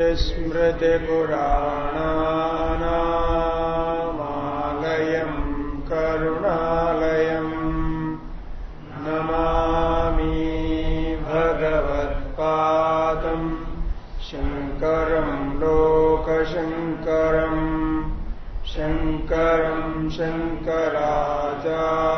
स्मृतिपुराणानामालयम् करुणालयम् नमामि भगवत्पादम् शङ्करम् लोकशङ्करम् शङ्करम् शङ्कराचार्यम्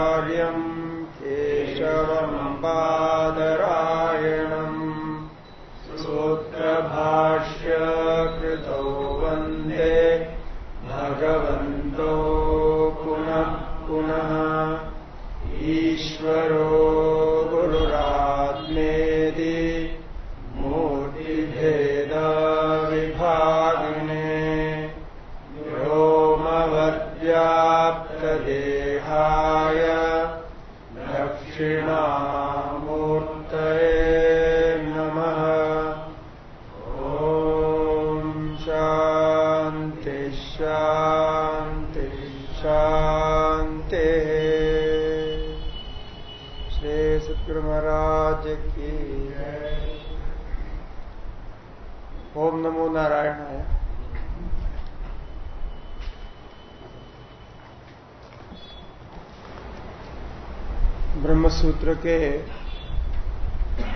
ब्रह्मसूत्र के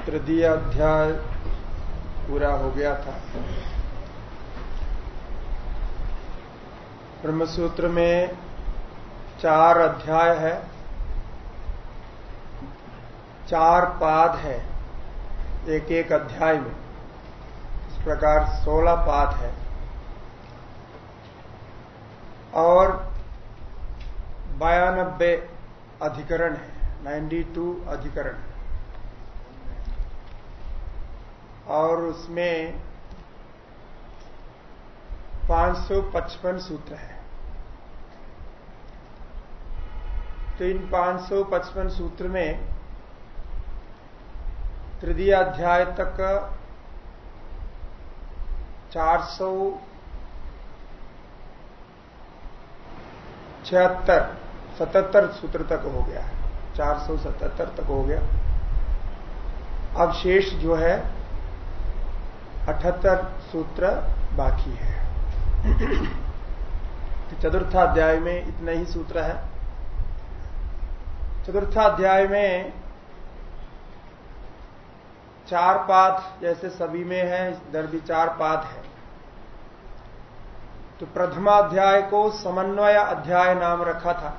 तृतीय अध्याय पूरा हो गया था। ब्रह्मसूत्र में चार अध्याय है। चार पाद है एक एक अध्याय में। इस प्रकार सोलह पाद है। और बयानबे अधिकरण है। 92 अधिकरण। और उसमें 555 सूत्र है। तो इन 555 सूत्र में तृतीय अध्याय तक चार सौ छिहत्तर, सतहत्तर सूत्र तक हो गया है। चार सौ सतहत्तर तक हो गया। अब शेष जो है, अठहत्तर सूत्र बाकी है। तो चतुर्थाध्याय में इतने ही सूत्र है। चतुर्थाध्याय में चार पाद जैसे सभी में है, इधर भी चार पाद है। तो प्रथमाध्याय को समन्वय अध्याय नाम रखा था।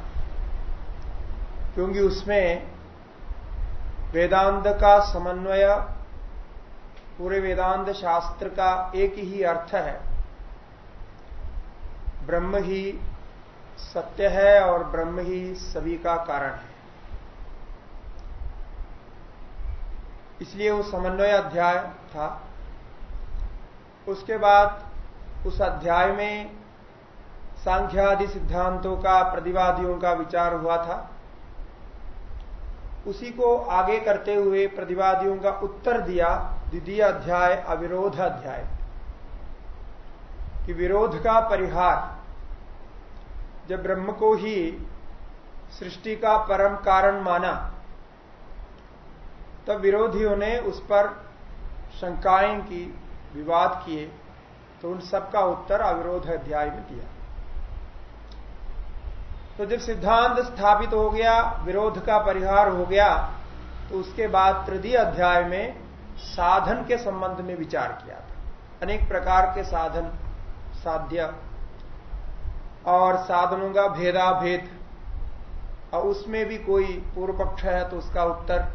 क्योंकि उसमें वेदांत का समन्वय, पूरे वेदांत शास्त्र का एक ही अर्थ है। ब्रह्म ही सत्य है और ब्रह्म ही सभी का कारण है। इसलिए वो समन्वय अध्याय था। उसके बाद उस अध्याय में सांख्यादि सिद्धांतों का, प्रतिवादियों का विचार हुआ था। उसी को आगे करते हुए प्रतिवादियों का उत्तर दिया द्वितीय अध्याय, अविरोध अध्याय। कि विरोध का परिहार, जब ब्रह्म को ही सृष्टि का परम कारण माना, तब विरोधियों ने उस पर शंकाएँ की, विवाद किए तो उन सबका उत्तर अविरोध अध्याय में दिया। तो जब सिद्धांत स्थापित हो गया, विरोध का परिहार हो गया तो उसके बाद तृतीय अध्याय में साधन के संबंध में विचार किया था। अनेक प्रकार के साधन, साध्य और साधनों का भेदाभेद। और उसमें भी कोई पूर्व पक्ष है तो उसका उत्तर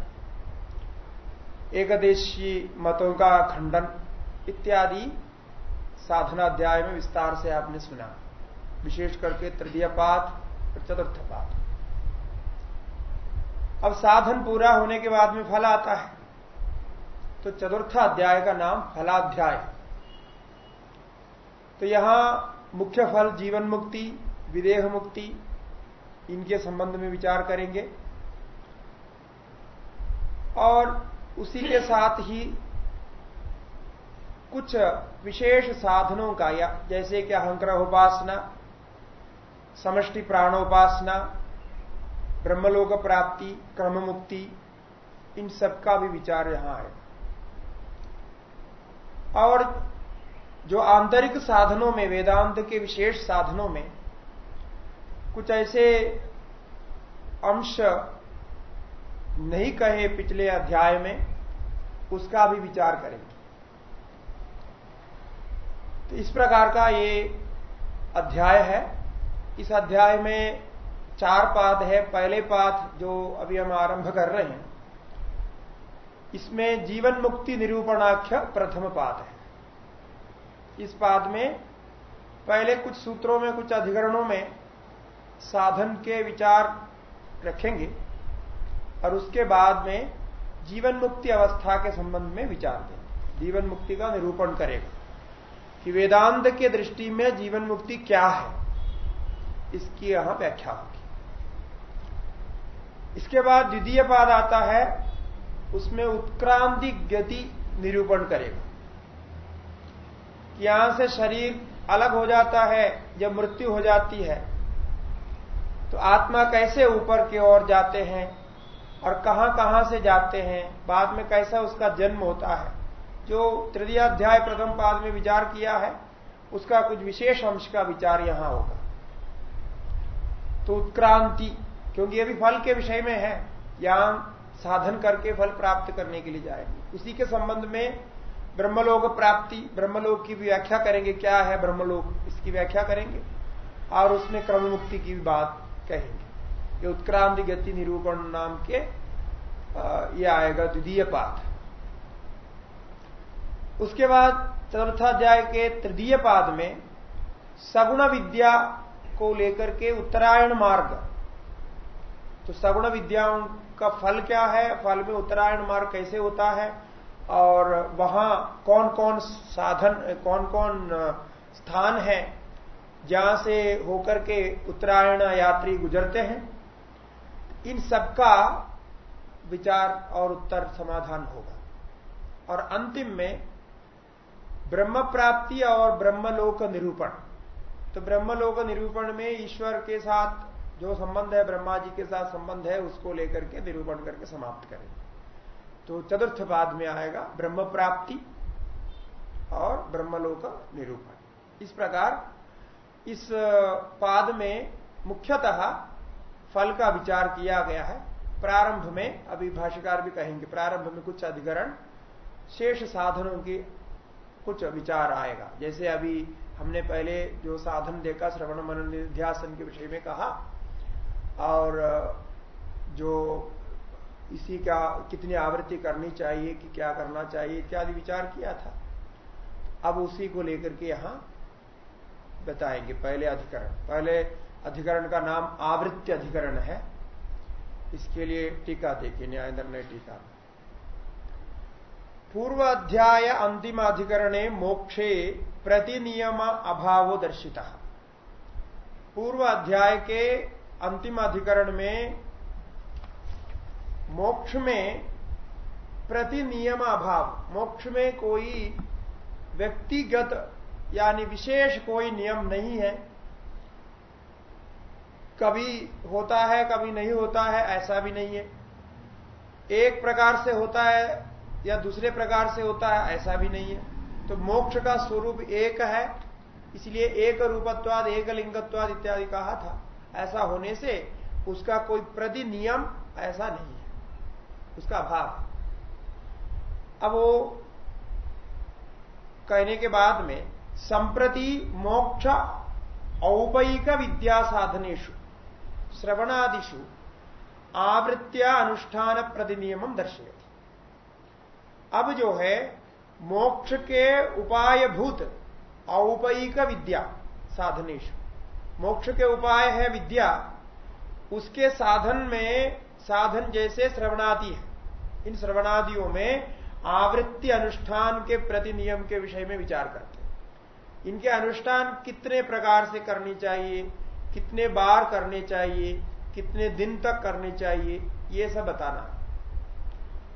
एकदेशी मतों का खंडन इत्यादि साधनाध्याय में विस्तार से आपने सुना। विशेष करके तृतीय पाठ चतुर्थ पाठ अब साधन पूरा होने के बाद में फल आता है। तो चतुर्थ अध्याय का नाम फलाध्याय। तो यहाँ मुख्य फल जीवन मुक्ति, विदेह मुक्ति, इनके संबंध में विचार करेंगे। और उसी के साथ ही कुछ विशेष साधनों का या जैसे कि अहंग्रह उपासना समष्टि प्राणोपासना ब्रह्मलोक प्राप्ति क्रम मुक्ति इन सब का भी विचार यहाँ है। और जो आंतरिक साधनों में, वेदांत के विशेष साधनों में कुछ ऐसे अंश नहीं कहे पिछले अध्याय में, उसका भी विचार करेंगे। तो इस प्रकार का ये अध्याय है। इस अध्याय में चार पाद है। पहले पाद जो अभी हम आरंभ कर रहे हैं, इसमें जीवन मुक्ति निरूपणाख्य प्रथम पाद है। इस पाद में पहले कुछ सूत्रों में, कुछ अधिकरणों में साधन के विचार रखेंगे और उसके बाद में जीवन मुक्ति अवस्था के संबंध में विचार देंगे। जीवन मुक्ति का निरूपण करेगा कि वेदांत के दृष्टि में जीवन मुक्ति क्या है? इसकी यहाँ व्याख्या होगी। इसके बाद द्वितीय पाद आता है, उसमें उत्क्रांति गति निरूपण करेगा। यहाँ से शरीर अलग हो जाता है, जब मृत्यु हो जाती है। तो आत्मा कैसे ऊपर की ओर जाते हैं और कहाँ कहाँ से जाते हैं, बाद में कैसा उसका जन्म होता है, जो तृतीय अध्याय प्रथम पाद में विचार किया है, उसका कुछ विशेष अंश का विचार यहाँ होगा। तो उत्क्रांति, क्योंकि ये भी फल के विषय में है यहाँ साधन करके फल प्राप्त करने के लिए जाएँगे। उसी के संबंध में ब्रह्मलोक प्राप्ति, ब्रह्मलोक की भी व्याख्या करेंगे, क्या है ब्रह्मलोक, इसकी व्याख्या करेंगे, और उसमें क्रम मुक्ति की भी बात कहेंगे। ये उत्क्रांति गति निरूपण नाम के ये आएगा द्वितीय पाठ। उसके बाद चतुर्थाध्याय के तृतीय पाद में सगुण विद्या को लेकर के उत्तरायण मार्ग। तो सगुण विद्याओं का फल क्या है? फल में उत्तरायण मार्ग कैसे होता है? और वहाँ कौन कौन साधन कौन कौन स्थान है जहाँ से होकर के उत्तरायण यात्री गुजरते हैं? इन सबका विचार और उत्तर समाधान होगा। और अंतिम में ब्रह्म प्राप्ति और ब्रह्मलोक निरूपण। तो ब्रह्मलोक निरूपण में ईश्वर के साथ जो संबंध है ब्रह्मा जी के साथ संबंध है, उसको लेकर के निरूपण करके समाप्त करेंगे। तो चतुर्थ पाद में आएगा ब्रह्म प्राप्ति और ब्रह्मलोक निरूपण। इस प्रकार इस पाद में मुख्यतः फल का विचार किया गया है। प्रारंभ में, अभी भाष्यकार भी कहेंगे, प्रारंभ में कुछ अधिकरण, शेष साधनों की कुछ विचार आएगा। जैसे अभी हमने पहले जो साधन देखा, श्रवण मनन निध्यासन के विषय में कहा, और जो इसी का कितनी आवृत्ति करनी चाहिए, कि क्या करना चाहिए इत्यादि विचार किया था। अब उसी को लेकर के यहाँ बताएँगे, पहले अधिकरण। पहले अधिकरण का नाम आवृत्ति अधिकरण है। इसके लिए टीका देखिए न्याय निर्णय टीका। अध्याय अंतिम अधिकरणे मोक्षे प्रतिनियम अभाव दर्शिता। पूर्व अध्याय के अंतिम अधिकरण में मोक्ष में प्रतिनियम अभाव, मोक्ष में कोई व्यक्तिगत यानी विशेष कोई नियम नहीं है। कभी होता है, कभी नहीं होता है, ऐसा भी नहीं है। एक प्रकार से होता है या दूसरे प्रकार से होता है, ऐसा भी नहीं है। तो मोक्ष का स्वरूप एक है, इसलिए एक रूपत्वाद, एक लिंगत्वाद इत्यादि कहा था। ऐसा होने से उसका कोई प्रति नियम ऐसा नहीं है। उसका अभाव अब वो कहने के बाद में, संप्रति मोक्ष औपयिक विद्या साधनेशु श्रवणादिशु आवृत्या अनुष्ठान प्रतिनियम दर्शय अब जो है, मोक्ष के उपाय भूत औपयिक विद्या साधनेश। मोक्ष के उपाय है विद्या। उसके साधन में, साधन जैसे श्रवणादि है। इन श्रवणादियों में आवृत्ति अनुष्ठान के प्रति नियम के विषय में विचार करते हैं। इनके अनुष्ठान कितने प्रकार से करनी चाहिए, कितने बार करने चाहिए, कितने दिन तक करने चाहिए, ये सब बताना।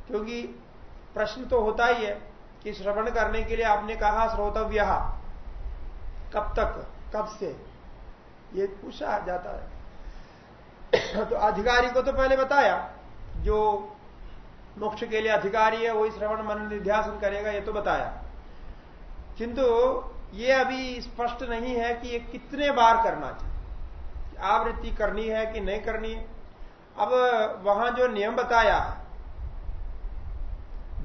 क्योंकि प्रश्न तो होता ही है कि श्रवण करने के लिए आपने कहा श्रोतव्य? कब तक? कब से? ये पूछा जाता है। तो अधिकारी को तो पहले बताया, जो मोक्ष के लिए अधिकारी है, वही श्रवण मन निध्यासन करेगा, ये तो बताया। किंतु ये अभी स्पष्ट नहीं है कि ये कितने बार करना चाहिए। आवृत्ति करनी है कि नहीं करनी है? अब वहाँ जो नियम बताया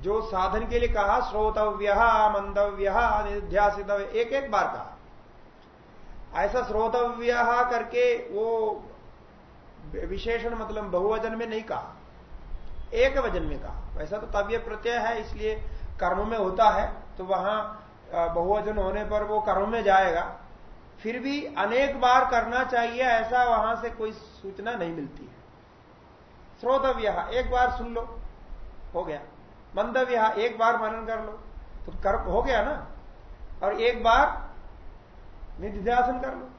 जो साधन के लिए कहा, श्रोतव्य मंदव्य निध्यासित एक एक बार कहा। ऐसा श्रोतव्य करके वो विशेषण मतलब बहुवचन में नहीं कहा। एक वज़न में कहा। वैसा तो तव्य प्रत्यय है, इसलिए कर्म में होता है तो वहाँ बहुवचन होने पर वो कर्म में जाएगा। फिर भी अनेक बार करना चाहिए, ऐसा वहाँ से कोई सूचना नहीं मिलती है। श्रोतव्य, एक बार सुन लो, हो गया। मंदव्य एक बार मनन कर लो। तो कर्म हो गया ना? और एक बार निधिध्यासन कर लो।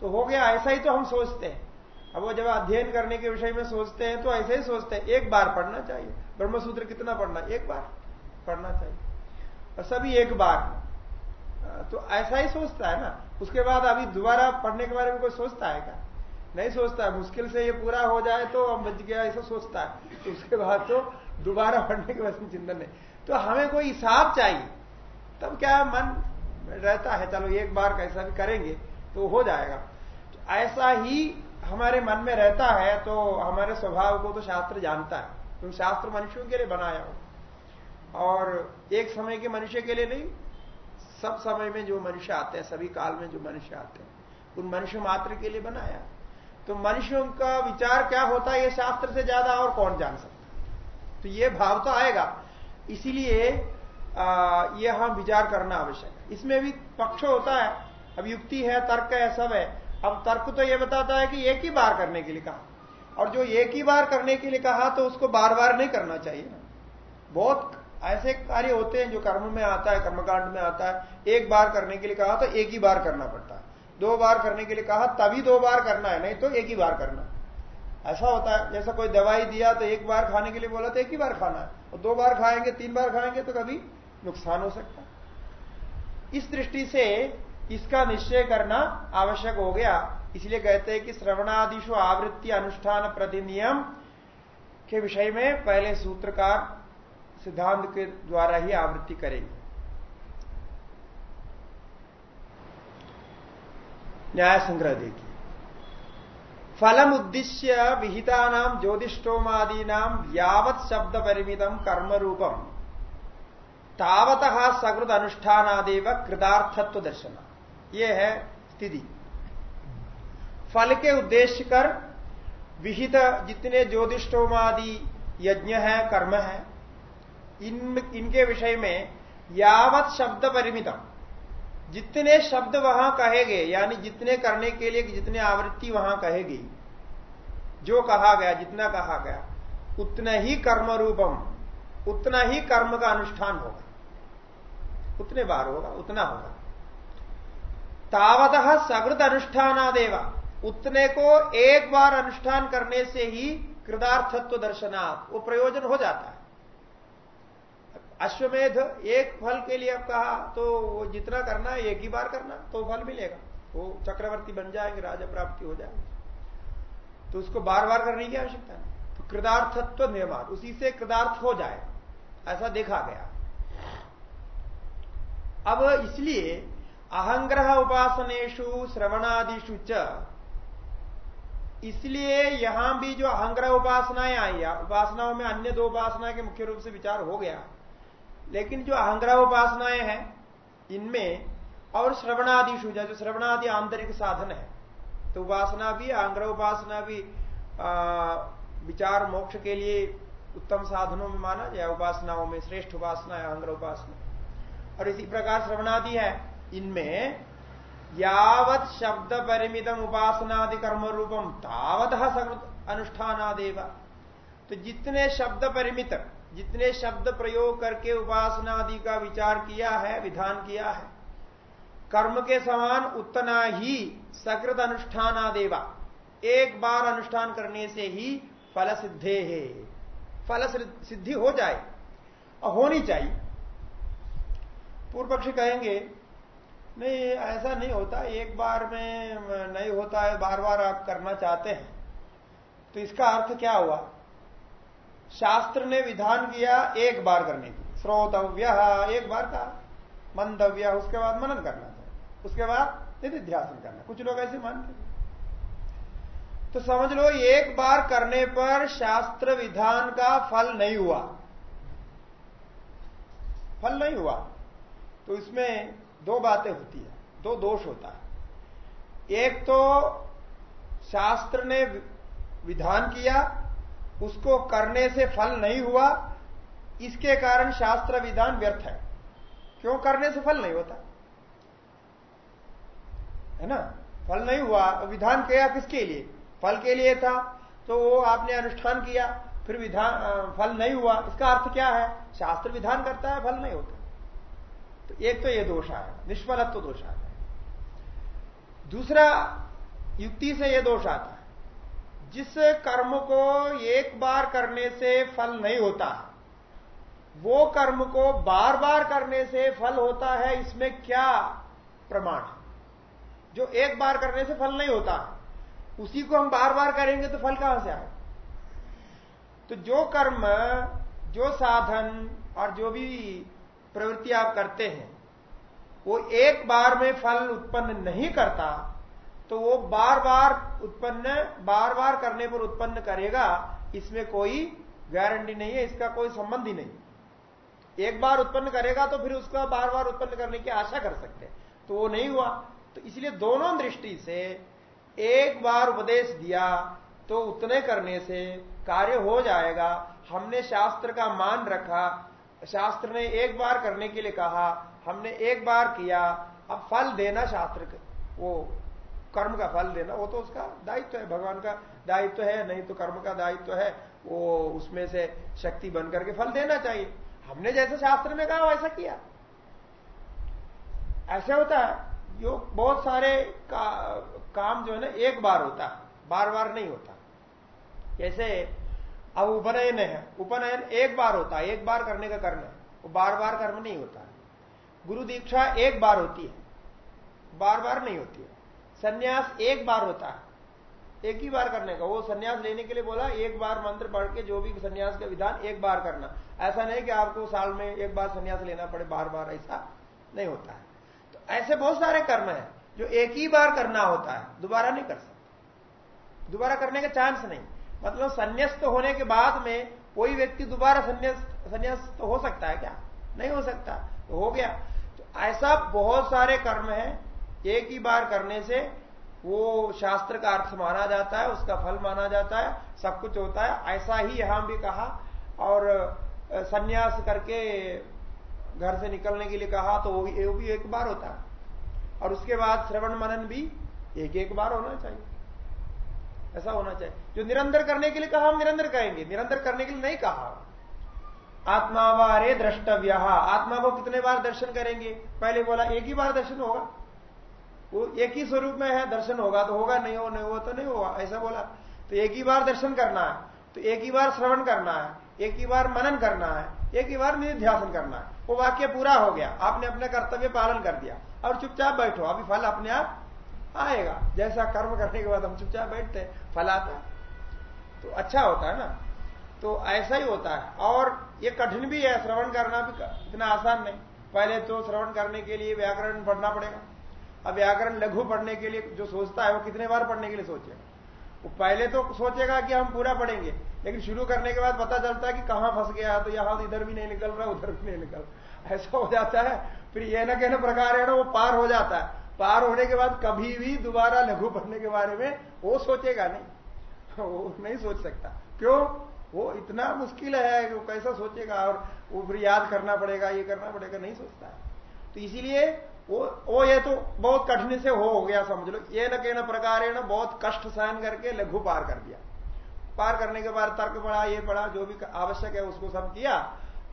तो हो गया, ऐसा ही तो हम सोचते हैं। अब वो जब अध्ययन करने के विषय में सोचते हैं तो ऐसे ही सोचते हैं। एक बार पढ़ना चाहिए। ब्रह्मसूत्र कितना पढ़ना? एक बार पढ़ना चाहिए। और सभी एक बार। तो ऐसा ही सोचता है ना? उसके बाद अभी दोबारा पढ़ने के बारे में कोई सोचता है क्या? नहीं सोचता। है मुश्किल से ये पूरा हो जाए तो हम बच गया, ऐसा सोचता है। तो उसके बाद तो दोबारा पढ़ने के बाद चिंतन नहीं। तो हमें कोई हिसाब चाहिए। तब क्या मन रहता है, चलो एक बार कैसा भी करेंगे तो हो जाएगा। तो ऐसा ही हमारे मन में रहता है तो हमारे स्वभाव को तो शास्त्र जानता है। तो शास्त्र मनुष्यों के लिए बनाया हो। और एक समय के मनुष्य के लिए नहीं, सब समय में जो मनुष्य आते हैं, सभी काल में जो मनुष्य आते हैं, उन मनुष्य मात्र के लिए बनाया। तो मनुष्यों का विचार क्या होता है, ये शास्त्र से ज़्यादा और कौन जान सकता तो ये भाव तो आएगा। इसीलिए ये हम विचार करना आवश्यक है। इसमें भी पक्ष होता है। अब युक्ति है, तर्क है, सब है। अब तर्क तो यह बताता है कि एक ही बार करने के लिए कहा। और जो एक ही बार करने के लिए कहा तो उसको बार बार नहीं करना चाहिए। ना बहुत ऐसे कार्य होते हैं जो कर्म में आता है, कर्मकांड में आता है। एक बार करने के लिए कहा तो एक ही बार करना पड़ता है। दो बार करने के लिए कहा, तभी दो बार करना है, नहीं तो एक ही बार करना। ऐसा होता है, जैसा कोई दवाई दिया तो एक बार खाने के लिए बोला तो एक ही बार खाना है, और दो बार खाएँगे, तीन बार खाएँगे तो कभी नुकसान हो सकता है। इस दृष्टि से इसका निश्चय करना आवश्यक हो गया। इसलिए कहते हैं कि श्रवणादिशु आवृत्ति अनुष्ठान प्रतिनियम के विषय में पहले सूत्रकार सिद्धांत के द्वारा ही आवृत्ति करेंगे। न्याय संग्रह देखिए। फलम उद्देश्य विहिता नाम ज्योतिषोमादी नाम यावत शब्द परिमितम कर्म रूपम तावत सकृत अनुष्ठानादेव कृदार्थत्व दर्शन ये है स्थिति। फल के उद्देश्य कर विहित जितने ज्योतिषोमादि यज्ञ है, कर्म है, इन, इनके विषय में यावत शब्द परिमितम जितने शब्द वहाँ कहे गए यानी जितने करने के लिए जितने आवृत्ति वहाँ कहेगी, जो कहा गया, जितना कहा गया, उतना ही कर्म रूपम उतना ही कर्म का अनुष्ठान होगा। उतने बार होगा, उतना होगा। तावत सकृत अनुष्ठानादेव, उतने को एक बार अनुष्ठान करने से ही कृदार्थत्व दर्शनात्, वो प्रयोजन हो जाता है। अश्वमेध, एक फल के लिए अब कहा तो वो जितना करना है, एक ही बार करना तो फल मिलेगा। वो चक्रवर्ती बन जाएँगे, राजा प्राप्ति हो जाएगी। तो उसको बार बार करने की आवश्यकता नहीं। तो कृदार्थत्व निर्माण, उसी से कृदार्थ हो जाए। ऐसा देखा गया। अब इसलिए अहंग्रह उपासनेशु श्रवणादिशु च, इसलिए यहाँ भी जो अहंग्रह उपासनाएँ आई, उपासनाओं में अन्य दो उपासना के मुख्य रूप से विचार हो गया। लेकिन जो अहंग्रह उपासनाएँ हैं, इनमें और श्रवणादि श्रवणादिशु जो श्रवणादि आंतरिक साधन है तो उपासना भी अहंग्रह उपासना भी विचार मोक्ष के लिए उत्तम साधनों में माना जाए, उपासनाओं में श्रेष्ठ उपासना है अहंग्रह उपासना और इसी प्रकार श्रवणादि है, इनमें यावत शब्द परिमितम उपासनादि कर्म रूपम तावत अनुष्ठानादेव। तो जितने शब्द परिमित जितने शब्द प्रयोग करके उपासनादि का विचार किया है, विधान किया है, कर्म के समान उतना ही सकृत अनुष्ठानादेवा, एक बार अनुष्ठान करने से ही फल सिद्धे है। फल सिद्धि हो जाए, और होनी चाहिए। पूर्व पक्ष कहेंगे, नहीं, ऐसा नहीं होता, एक बार में नहीं होता है बार बार आप करना चाहते हैं। तो इसका अर्थ क्या हुआ? शास्त्र ने विधान किया एक बार करने की श्रोतव्य, एक बार का मंदव्य उसके बाद मनन करना था। उसके बाद निधिध्यासन करना। कुछ लोग ऐसे मानते तो समझ लो, एक बार करने पर शास्त्र विधान का फल नहीं हुआ। फल नहीं हुआ। तो इसमें दो बातें होती है। दो दोष होता है। एक तो शास्त्र ने विधान किया उसको करने से फल नहीं हुआ, इसके कारण शास्त्र विधान व्यर्थ है। क्यों करने से फल नहीं होता? है ना? फल नहीं हुआ, विधान किया किसके लिए? फल के लिए था तो वो आपने अनुष्ठान किया, फिर विधान फल नहीं हुआ, इसका अर्थ क्या है? शास्त्र विधान करता है, फल नहीं होता। तो एक तो ये दोष आया निष्फलत्व तो दोष आता है। दूसरा, युक्ति से यह दोष आता है। जिस कर्म को एक बार करने से फल नहीं होता, वो कर्म को बार बार करने से फल होता है, इसमें क्या प्रमाण है? जो एक बार करने से फल नहीं होता, उसी को हम बार बार करेंगे तो फल कहाँ से आए तो जो कर्म, जो साधन और जो भी प्रवृत्ति आप करते हैं, वो एक बार में फल उत्पन्न नहीं करता तो वो बार बार उत्पन्न बार बार करने पर उत्पन्न करेगा, इसमें कोई गारंटी नहीं है, इसका कोई संबंध ही नहीं। एक बार उत्पन्न करेगा तो फिर उसका बार बार उत्पन्न करने की आशा कर सकते हैं। तो वो नहीं हुआ। तो इसलिए दोनों दृष्टि से एक बार उपदेश दिया तो उतने करने से कार्य हो जाएगा। हमने शास्त्र का मान रखा। शास्त्र ने एक बार करने के लिए कहा। हमने एक बार किया। अब फल देना शास्त्र वो कर्म का फल देना वो तो उसका दायित्व है भगवान का दायित्व है नहीं तो कर्म का दायित्व है वो उसमें से शक्ति बन करके फल देना चाहिए। हमने जैसे शास्त्र में कहा वैसा किया। ऐसे होता है जो बहुत सारे का, काम जो है ना एक बार होता है बार बार नहीं होता। जैसे अब उपनयन है उपनयन एक बार होता है एक बार करने का कर्म है वो बार बार कर्म नहीं होता। गुरु दीक्षा एक बार होती है बार बार नहीं होती है। सन्यास एक बार होता है। एक ही बार करने का। वो सन्यास लेने के लिए बोला, एक बार मंत्र पढ़ के जो भी सन्यास का विधान, एक बार करना। ऐसा नहीं कि आपको साल में एक बार सन्यास लेना पड़े बार बार ऐसा नहीं होता है। तो ऐसे बहुत सारे कर्म है जो एक ही बार करना होता है। दोबारा नहीं कर सकते। दोबारा करने का चांस नहीं। मतलब संन्यास्त होने के बाद में कोई व्यक्ति दोबारा संन्यास तो हो सकता है क्या? नहीं हो सकता। तो हो गया। तो ऐसा बहुत सारे कर्म है एक ही बार करने से वो शास्त्र का अर्थ माना जाता है, उसका फल माना जाता है, सब कुछ होता है। ऐसा ही यहाँ भी कहा और सन्यास करके घर से निकलने के लिए कहा तो वो भी एक बार होता है। और उसके बाद श्रवण मनन भी एक एक बार होना चाहिए। ऐसा होना चाहिए। जो निरंतर करने के लिए कहा, हम निरंतर कहेंगे। निरंतर करने के लिए नहीं कहा। आत्मा वारे द्रष्टव्य। आत्मा को कितने बार दर्शन करेंगे? पहले बोला, एक ही बार दर्शन होगा। वो एक ही स्वरूप में है, दर्शन होगा तो होगा, नहीं हो नहीं हो तो नहीं होगा, ऐसा बोला। तो एक ही बार दर्शन करना है तो एक ही बार श्रवण करना है, एक ही बार मनन करना है, एक ही बार निध्यासन करना है। वो वाक्य पूरा हो गया, आपने अपना कर्तव्य पालन कर दिया। और चुपचाप बैठो, अभी फल अपने आप आएगा। जैसा कर्म करने के बाद हम चुपचाप बैठते हैं, फल आता तो अच्छा होता है ना? तो ऐसा ही होता है। और ये कठिन भी है, श्रवण करना भी इतना आसान नहीं। पहले तो श्रवण करने के लिए व्याकरण पढ़ना पड़ेगा। अब व्याकरण लघु पढ़ने के लिए जो सोचता है वो कितने बार पढ़ने के लिए सोचेगा वो पहले तो सोचेगा कि हम पूरा पढ़ेंगे, लेकिन शुरू करने के बाद पता चलता है कि कहाँ फंस गया तो यहाँ तो इधर भी नहीं निकल रहा, उधर भी नहीं निकल ऐसा हो जाता है, फिर ये ना कहना प्रकार है ना, वो पार हो जाता है। पार होने के बाद कभी भी दोबारा लघु पढ़ने के बारे में वो सोचेगा नहीं। वो नहीं सोच सकता। क्यों? वो इतना मुश्किल है कि वो कैसा सोचेगा, और वो फिर याद करना पड़ेगा, ये करना पड़ेगा, नहीं सोचता है। तो इसीलिए वो वो ये तो बहुत कठिन से हो, हो गया समझ लो। ये न कहना प्रकार है ना बहुत कष्ट सहन करके लघु पार कर दिया। पार करने के बाद तर्क पढ़ा ये पढ़ा जो भी आवश्यक है उसको सब किया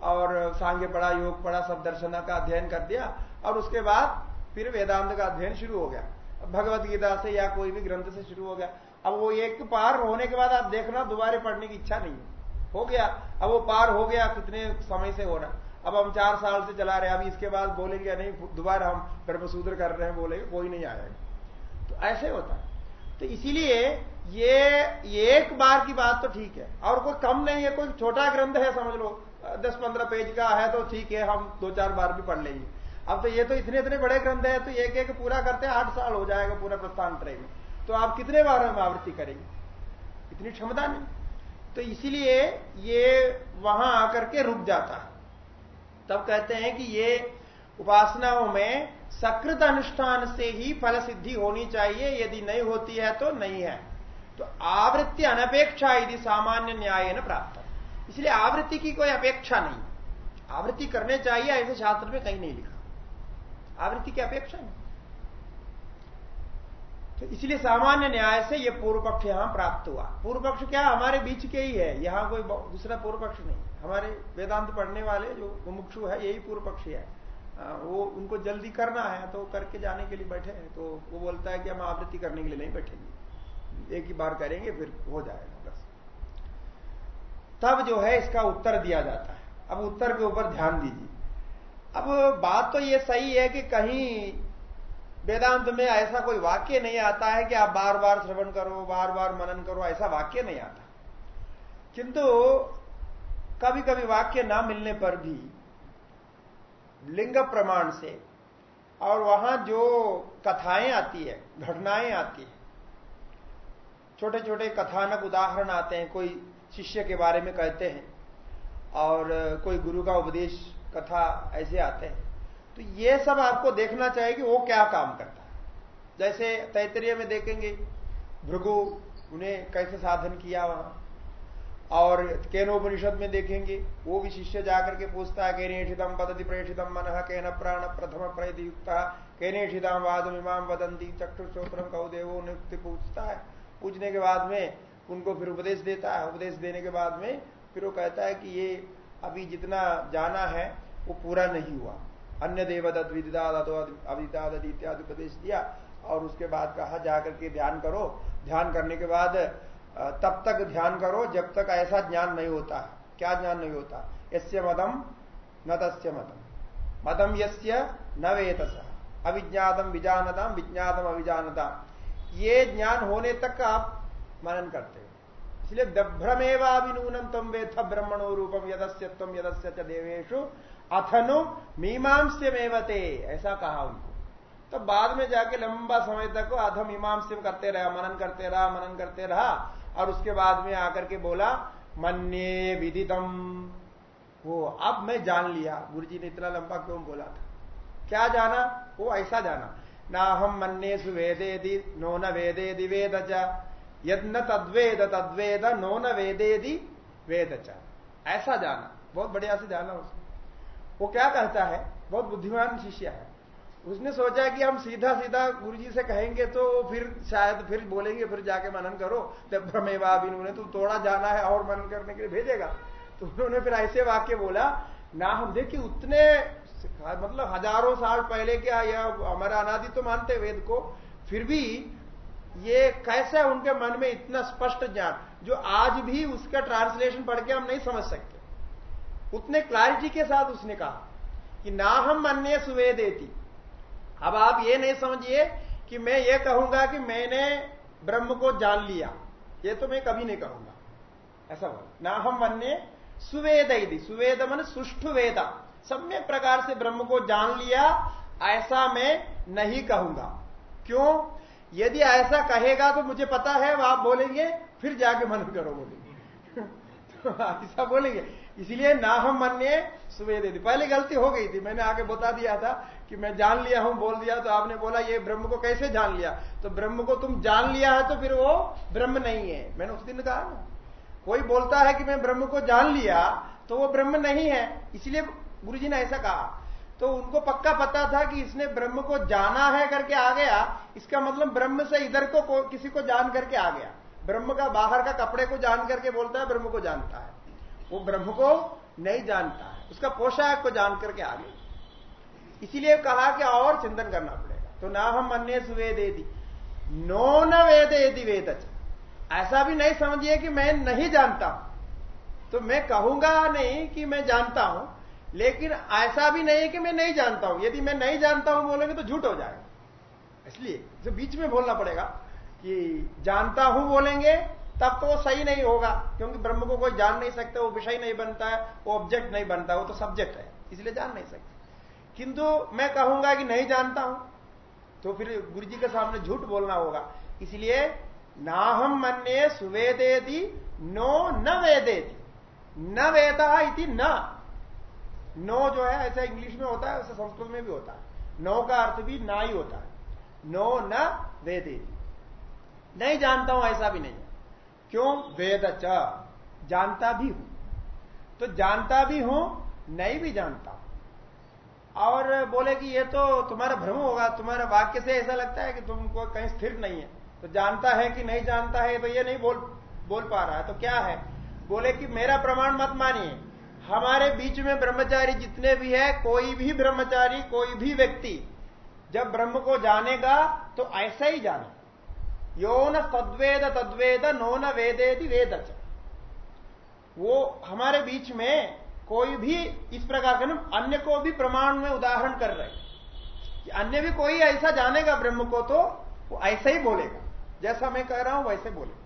और सांग्य पढ़ा योग पढ़ा सब दर्शन का अध्ययन कर दिया। और उसके बाद फिर वेदांत का अध्ययन शुरू हो गया। भगवत गीता से या कोई भी ग्रंथ से शुरू हो गया। अब वो एक पार होने के बाद आप देखना दोबारा पढ़ने की इच्छा नहीं हो गया। अब वो पार हो गया कितने समय से हो रहा। अब हम चार साल से चला रहे हैं, अभी इसके बाद बोलेंगे, नहीं दोबारा हम गर्भसूत्र कर रहे हैं बोलेंगे कोई नहीं आएगा। तो ऐसे होता है। तो इसीलिए ये एक बार की बात तो ठीक है। और कोई कम नहीं है, कोई छोटा ग्रंथ है, समझ लो दस पंद्रह पेज का है तो ठीक है, हम दो चार बार भी पढ़ लेंगे। अब तो ये तो इतने इतने बड़े ग्रंथ है तो एक एक पूरा करते हैं, आठ साल हो जाएगा पूरा प्रस्थान त्रय में। तो आप कितने बार हम आवृत्ति करेंगे? इतनी क्षमता नहीं। तो इसीलिए ये वहाँ आकर के रुक जाता है। तब कहते हैं कि ये उपासनाओं में सकृत अनुष्ठान से ही फल सिद्धि होनी चाहिए। यदि नहीं होती है तो नहीं है। तो आवृत्ति अनपेक्षा यदि सामान्य न्याय न प्राप्त इसलिए आवृत्ति की कोई अपेक्षा नहीं। आवृत्ति करने चाहिए, ऐसे शास्त्र में कहीं नहीं लिखा। आवृत्ति की अपेक्षा नहीं। तो इसलिए सामान्य न्याय से यह पूर्व पक्ष यहाँ प्राप्त हुआ। पूर्व पक्ष क्या? हमारे बीच के ही है। यहाँ कोई दूसरा पूर्व पक्ष नहीं। हमारे वेदांत पढ़ने वाले जो मुमुक्षु है, यही पूर्व पक्षी है। वो उनको जल्दी करना है तो करके जाने के लिए बैठे हैं। तो वो बोलता है कि हम आवृत्ति करने के लिए नहीं बैठेंगे। एक ही बार करेंगे, फिर हो जाएगा, बस। तब जो है, इसका उत्तर दिया जाता है। अब उत्तर के ऊपर ध्यान दीजिए। अब बात तो ये सही है कि कहीं वेदांत में ऐसा कोई वाक्य नहीं आता है कि आप बार बार श्रवण करो बार बार मनन करो, ऐसा वाक्य नहीं आता। किंतु कभी कभी वाक्य ना मिलने पर भी, लिंग प्रमाण से, और वहाँ जो कथाएँ आती है, घटनाएँ आती है छोटे छोटे कथानक उदाहरण आते हैं, कोई शिष्य के बारे में कहते हैं, और कोई गुरु का उपदेश, कथा ऐसे आते हैं तो ये सब आपको देखना चाहिए कि वो क्या काम करता है। जैसे तैतरीय में देखेंगे, भृगु उन्हें कैसे साधन किया वहाँ और केनोपनिषद में देखेंगे, वो भी शिष्य जाकर के पूछता है केनेषितम पदति प्रेषितम मन, केन प्राण प्रथम प्रयति युक्त केनेषितम वाद इमाम वदंती चक्षुश्रोत्रम कौ देवो नियुक्ति पूछता है। पूछने के बाद में उनको फिर उपदेश देता है। उपदेश देने के बाद में फिर वो कहता है कि ये अभी जितना जाना है, वो पूरा नहीं हुआ। अन्य देवदत्त विदिदाद अविदाद इत्यादि उपदेश दिया और उसके बाद कहा, जाकर के ध्यान करो। ध्यान करने के बाद तब तक ध्यान करो जब तक ऐसा ज्ञान नहीं होता क्या ज्ञान नहीं होता? यस्य मदम न तस्य मदम मदम यस्य, न वेतस। अविज्ञातम विजानताम विज्ञातम अविजानताम ये ज्ञान होने तक आप मनन करते हो। इसलिए दभ्रमेवा दभ्रमेवाभिनूनम तम वेथ ब्रह्मणो रूपम यदस्य च देवेशु अथनु मीमांस्यमेवते ऐसा कहा उनको। तो बाद में जाके लंबा समय तक अधम मीमांस्य करते रहा, मनन करते रहा, मनन करते रहा। और उसके बाद में आकर के बोला, मन्ये विदितम। वो, अब मैं जान लिया। गुरु जी ने इतना लंबा क्यों बोला था? क्या जाना? वो ऐसा जाना। ना हम मन्ने सुवेदेदि नो न वेदे दि वेद यद्न तद्वेद तद्वेद, नो न वेदे दि वेद ऐसा जाना। बहुत बढ़िया से जाना उसको वो क्या कहता है? बहुत बुद्धिमान शिष्य है। उसने सोचा कि हम सीधा सीधा गुरु जी से कहेंगे तो फिर शायद फिर बोलेंगे, फिर जाके मनन करो। जब भ्रमेवा भी उन्होंने तो थोड़ा जाना है और मनन करने के लिए भेजेगा। तो उन्होंने फिर ऐसे वाक्य बोला, ना, हम देखिए, उतने मतलब हज़ारों साल पहले क्या यह हमारा अनादि तो मानते वेद को, फिर भी ये कैसे उनके मन में इतना स्पष्ट ज्ञान, जो आज भी उसका ट्रांसलेशन पढ़ के हम नहीं समझ सकते? उतने क्लैरिटी के साथ उसने कहा कि ना हम अन्य सुवेदेती अब आप ये नहीं समझिए कि मैं ये कहूँगा कि मैंने ब्रह्म को जान लिया। ये तो मैं कभी नहीं कहूँगा। ऐसा बोल। ना हम अन्य सुवेद यदि सुवेद मन सुष्ठु वेदा। सम्यक प्रकार से ब्रह्म को जान लिया, ऐसा मैं नहीं कहूँगा। क्यों? यदि ऐसा कहेगा तो मुझे पता है आप बोलेंगे, फिर जाके मन करो बोलेंगे तो ऐसा बोलेंगे। इसलिए ना हम मन्य सुवेद पहले गलती हो गई थी। मैंने आगे बता दिया था कि मैं जान लिया हूँ बोल दिया तो आपने बोला ये ब्रह्म को कैसे जान लिया? तो ब्रह्म को तुम जान लिया है तो फिर वो ब्रह्म नहीं है। मैंने उस दिन कहा ना कोई बोलता है कि मैं ब्रह्म को जान लिया तो वो ब्रह्म नहीं है। इसलिए गुरु जी ने ऐसा कहा। तो उनको पक्का पता था कि इसने ब्रह्म को जाना है करके आ गया। इसका मतलब ब्रह्म से इधर को, को किसी को जान करके आ गया। ब्रह्म का बाहर का कपड़े को जान करके बोलता है ब्रह्म को जानता है। वो ब्रह्म को नहीं जानता है। उसका पोशाक को जान करके आ गई इसीलिए कहा कि और चिंतन करना पड़ेगा। तो ना हम अन्य सुवेदेदी नो न वेदेदी वेद ऐसा भी नहीं समझिए कि मैं नहीं जानता हूँ। तो मैं कहूँगा नहीं कि मैं जानता हूँ, लेकिन ऐसा भी नहीं कि मैं नहीं जानता हूँ। यदि मैं नहीं जानता हूँ बोलेंगे तो झूठ हो जाएगा। इसलिए जो बीच में बोलना पड़ेगा कि जानता हूँ बोलेंगे, तब तो वो सही नहीं होगा, क्योंकि ब्रह्म को कोई जान नहीं सकता, वो विषय नहीं बनता है, वो ऑब्जेक्ट नहीं बनता, वो तो सब्जेक्ट है, इसलिए जान नहीं सकते। किंतु मैं कहूँगा कि नहीं जानता हूँ तो फिर गुरु जी के सामने झूठ बोलना होगा। इसलिए ना हम मन्य सुवेदेति, नो न वेदेति। न वेदा इति न। नो जो है, ऐसा इंग्लिश में होता है, ऐसा संस्कृत में भी होता है। नो का अर्थ भी ना ही होता है। नो न वेदेति। नहीं जानता हूँ, ऐसा भी नहीं है। क्यों? वेद जानता भी हूँ। तो जानता भी हूँ, नहीं भी जानता और बोले कि ये तो तुम्हारा भ्रम होगा, तुम्हारा वाक्य से ऐसा लगता है कि तुमको कहीं स्थिर नहीं है। तो जानता है कि नहीं जानता है तो ये नहीं बोल बोल पा रहा है। तो क्या है? बोले कि मेरा प्रमाण मत मानिए। हमारे बीच में ब्रह्मचारी जितने भी है, कोई भी ब्रह्मचारी, कोई भी व्यक्ति जब ब्रह्म को जानेगा तो ऐसा ही जाने। यो न तद्वेद तद्वेद नो न वेदेदि वेद वो हमारे बीच में कोई भी इस प्रकार का अन्य को भी प्रमाण में उदाहरण कर रहे अन्य भी कोई ऐसा जानेगा ब्रह्म को तो वो ऐसा ही बोलेगा। जैसा मैं कह रहा हूँ वैसे बोले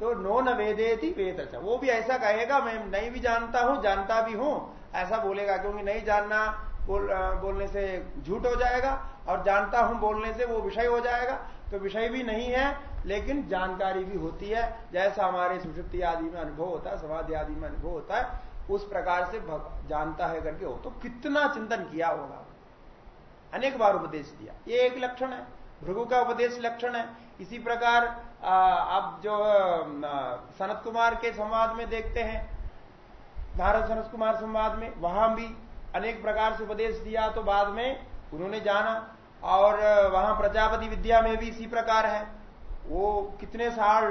तो नो न वेदे थी वेद अच्छा वो भी ऐसा कहेगा मैं नहीं भी जानता हूँ जानता भी हूँ। ऐसा बोलेगा क्योंकि नहीं जानना बोल, बोलने से झूठ हो जाएगा और जानता हूँ बोलने से वो विषय हो जाएगा। तो विषय भी नहीं है लेकिन जानकारी भी होती है। जैसा हमारे सुषुप्ति आदि में अनुभव होता है समाधि आदि में अनुभव होता है उस प्रकार से जानता है करके हो तो कितना चिंतन किया होगा। अनेक बार उपदेश दिया। ये एक लक्षण है। भृगु का उपदेश लक्षण है। इसी प्रकार आप जो सनत कुमार के संवाद में देखते हैं, भारत सनत कुमार संवाद में, वहाँ भी अनेक प्रकार से उपदेश दिया तो बाद में उन्होंने जाना और वहाँ प्रजापति विद्या में भी इसी प्रकार है। वो कितने साल,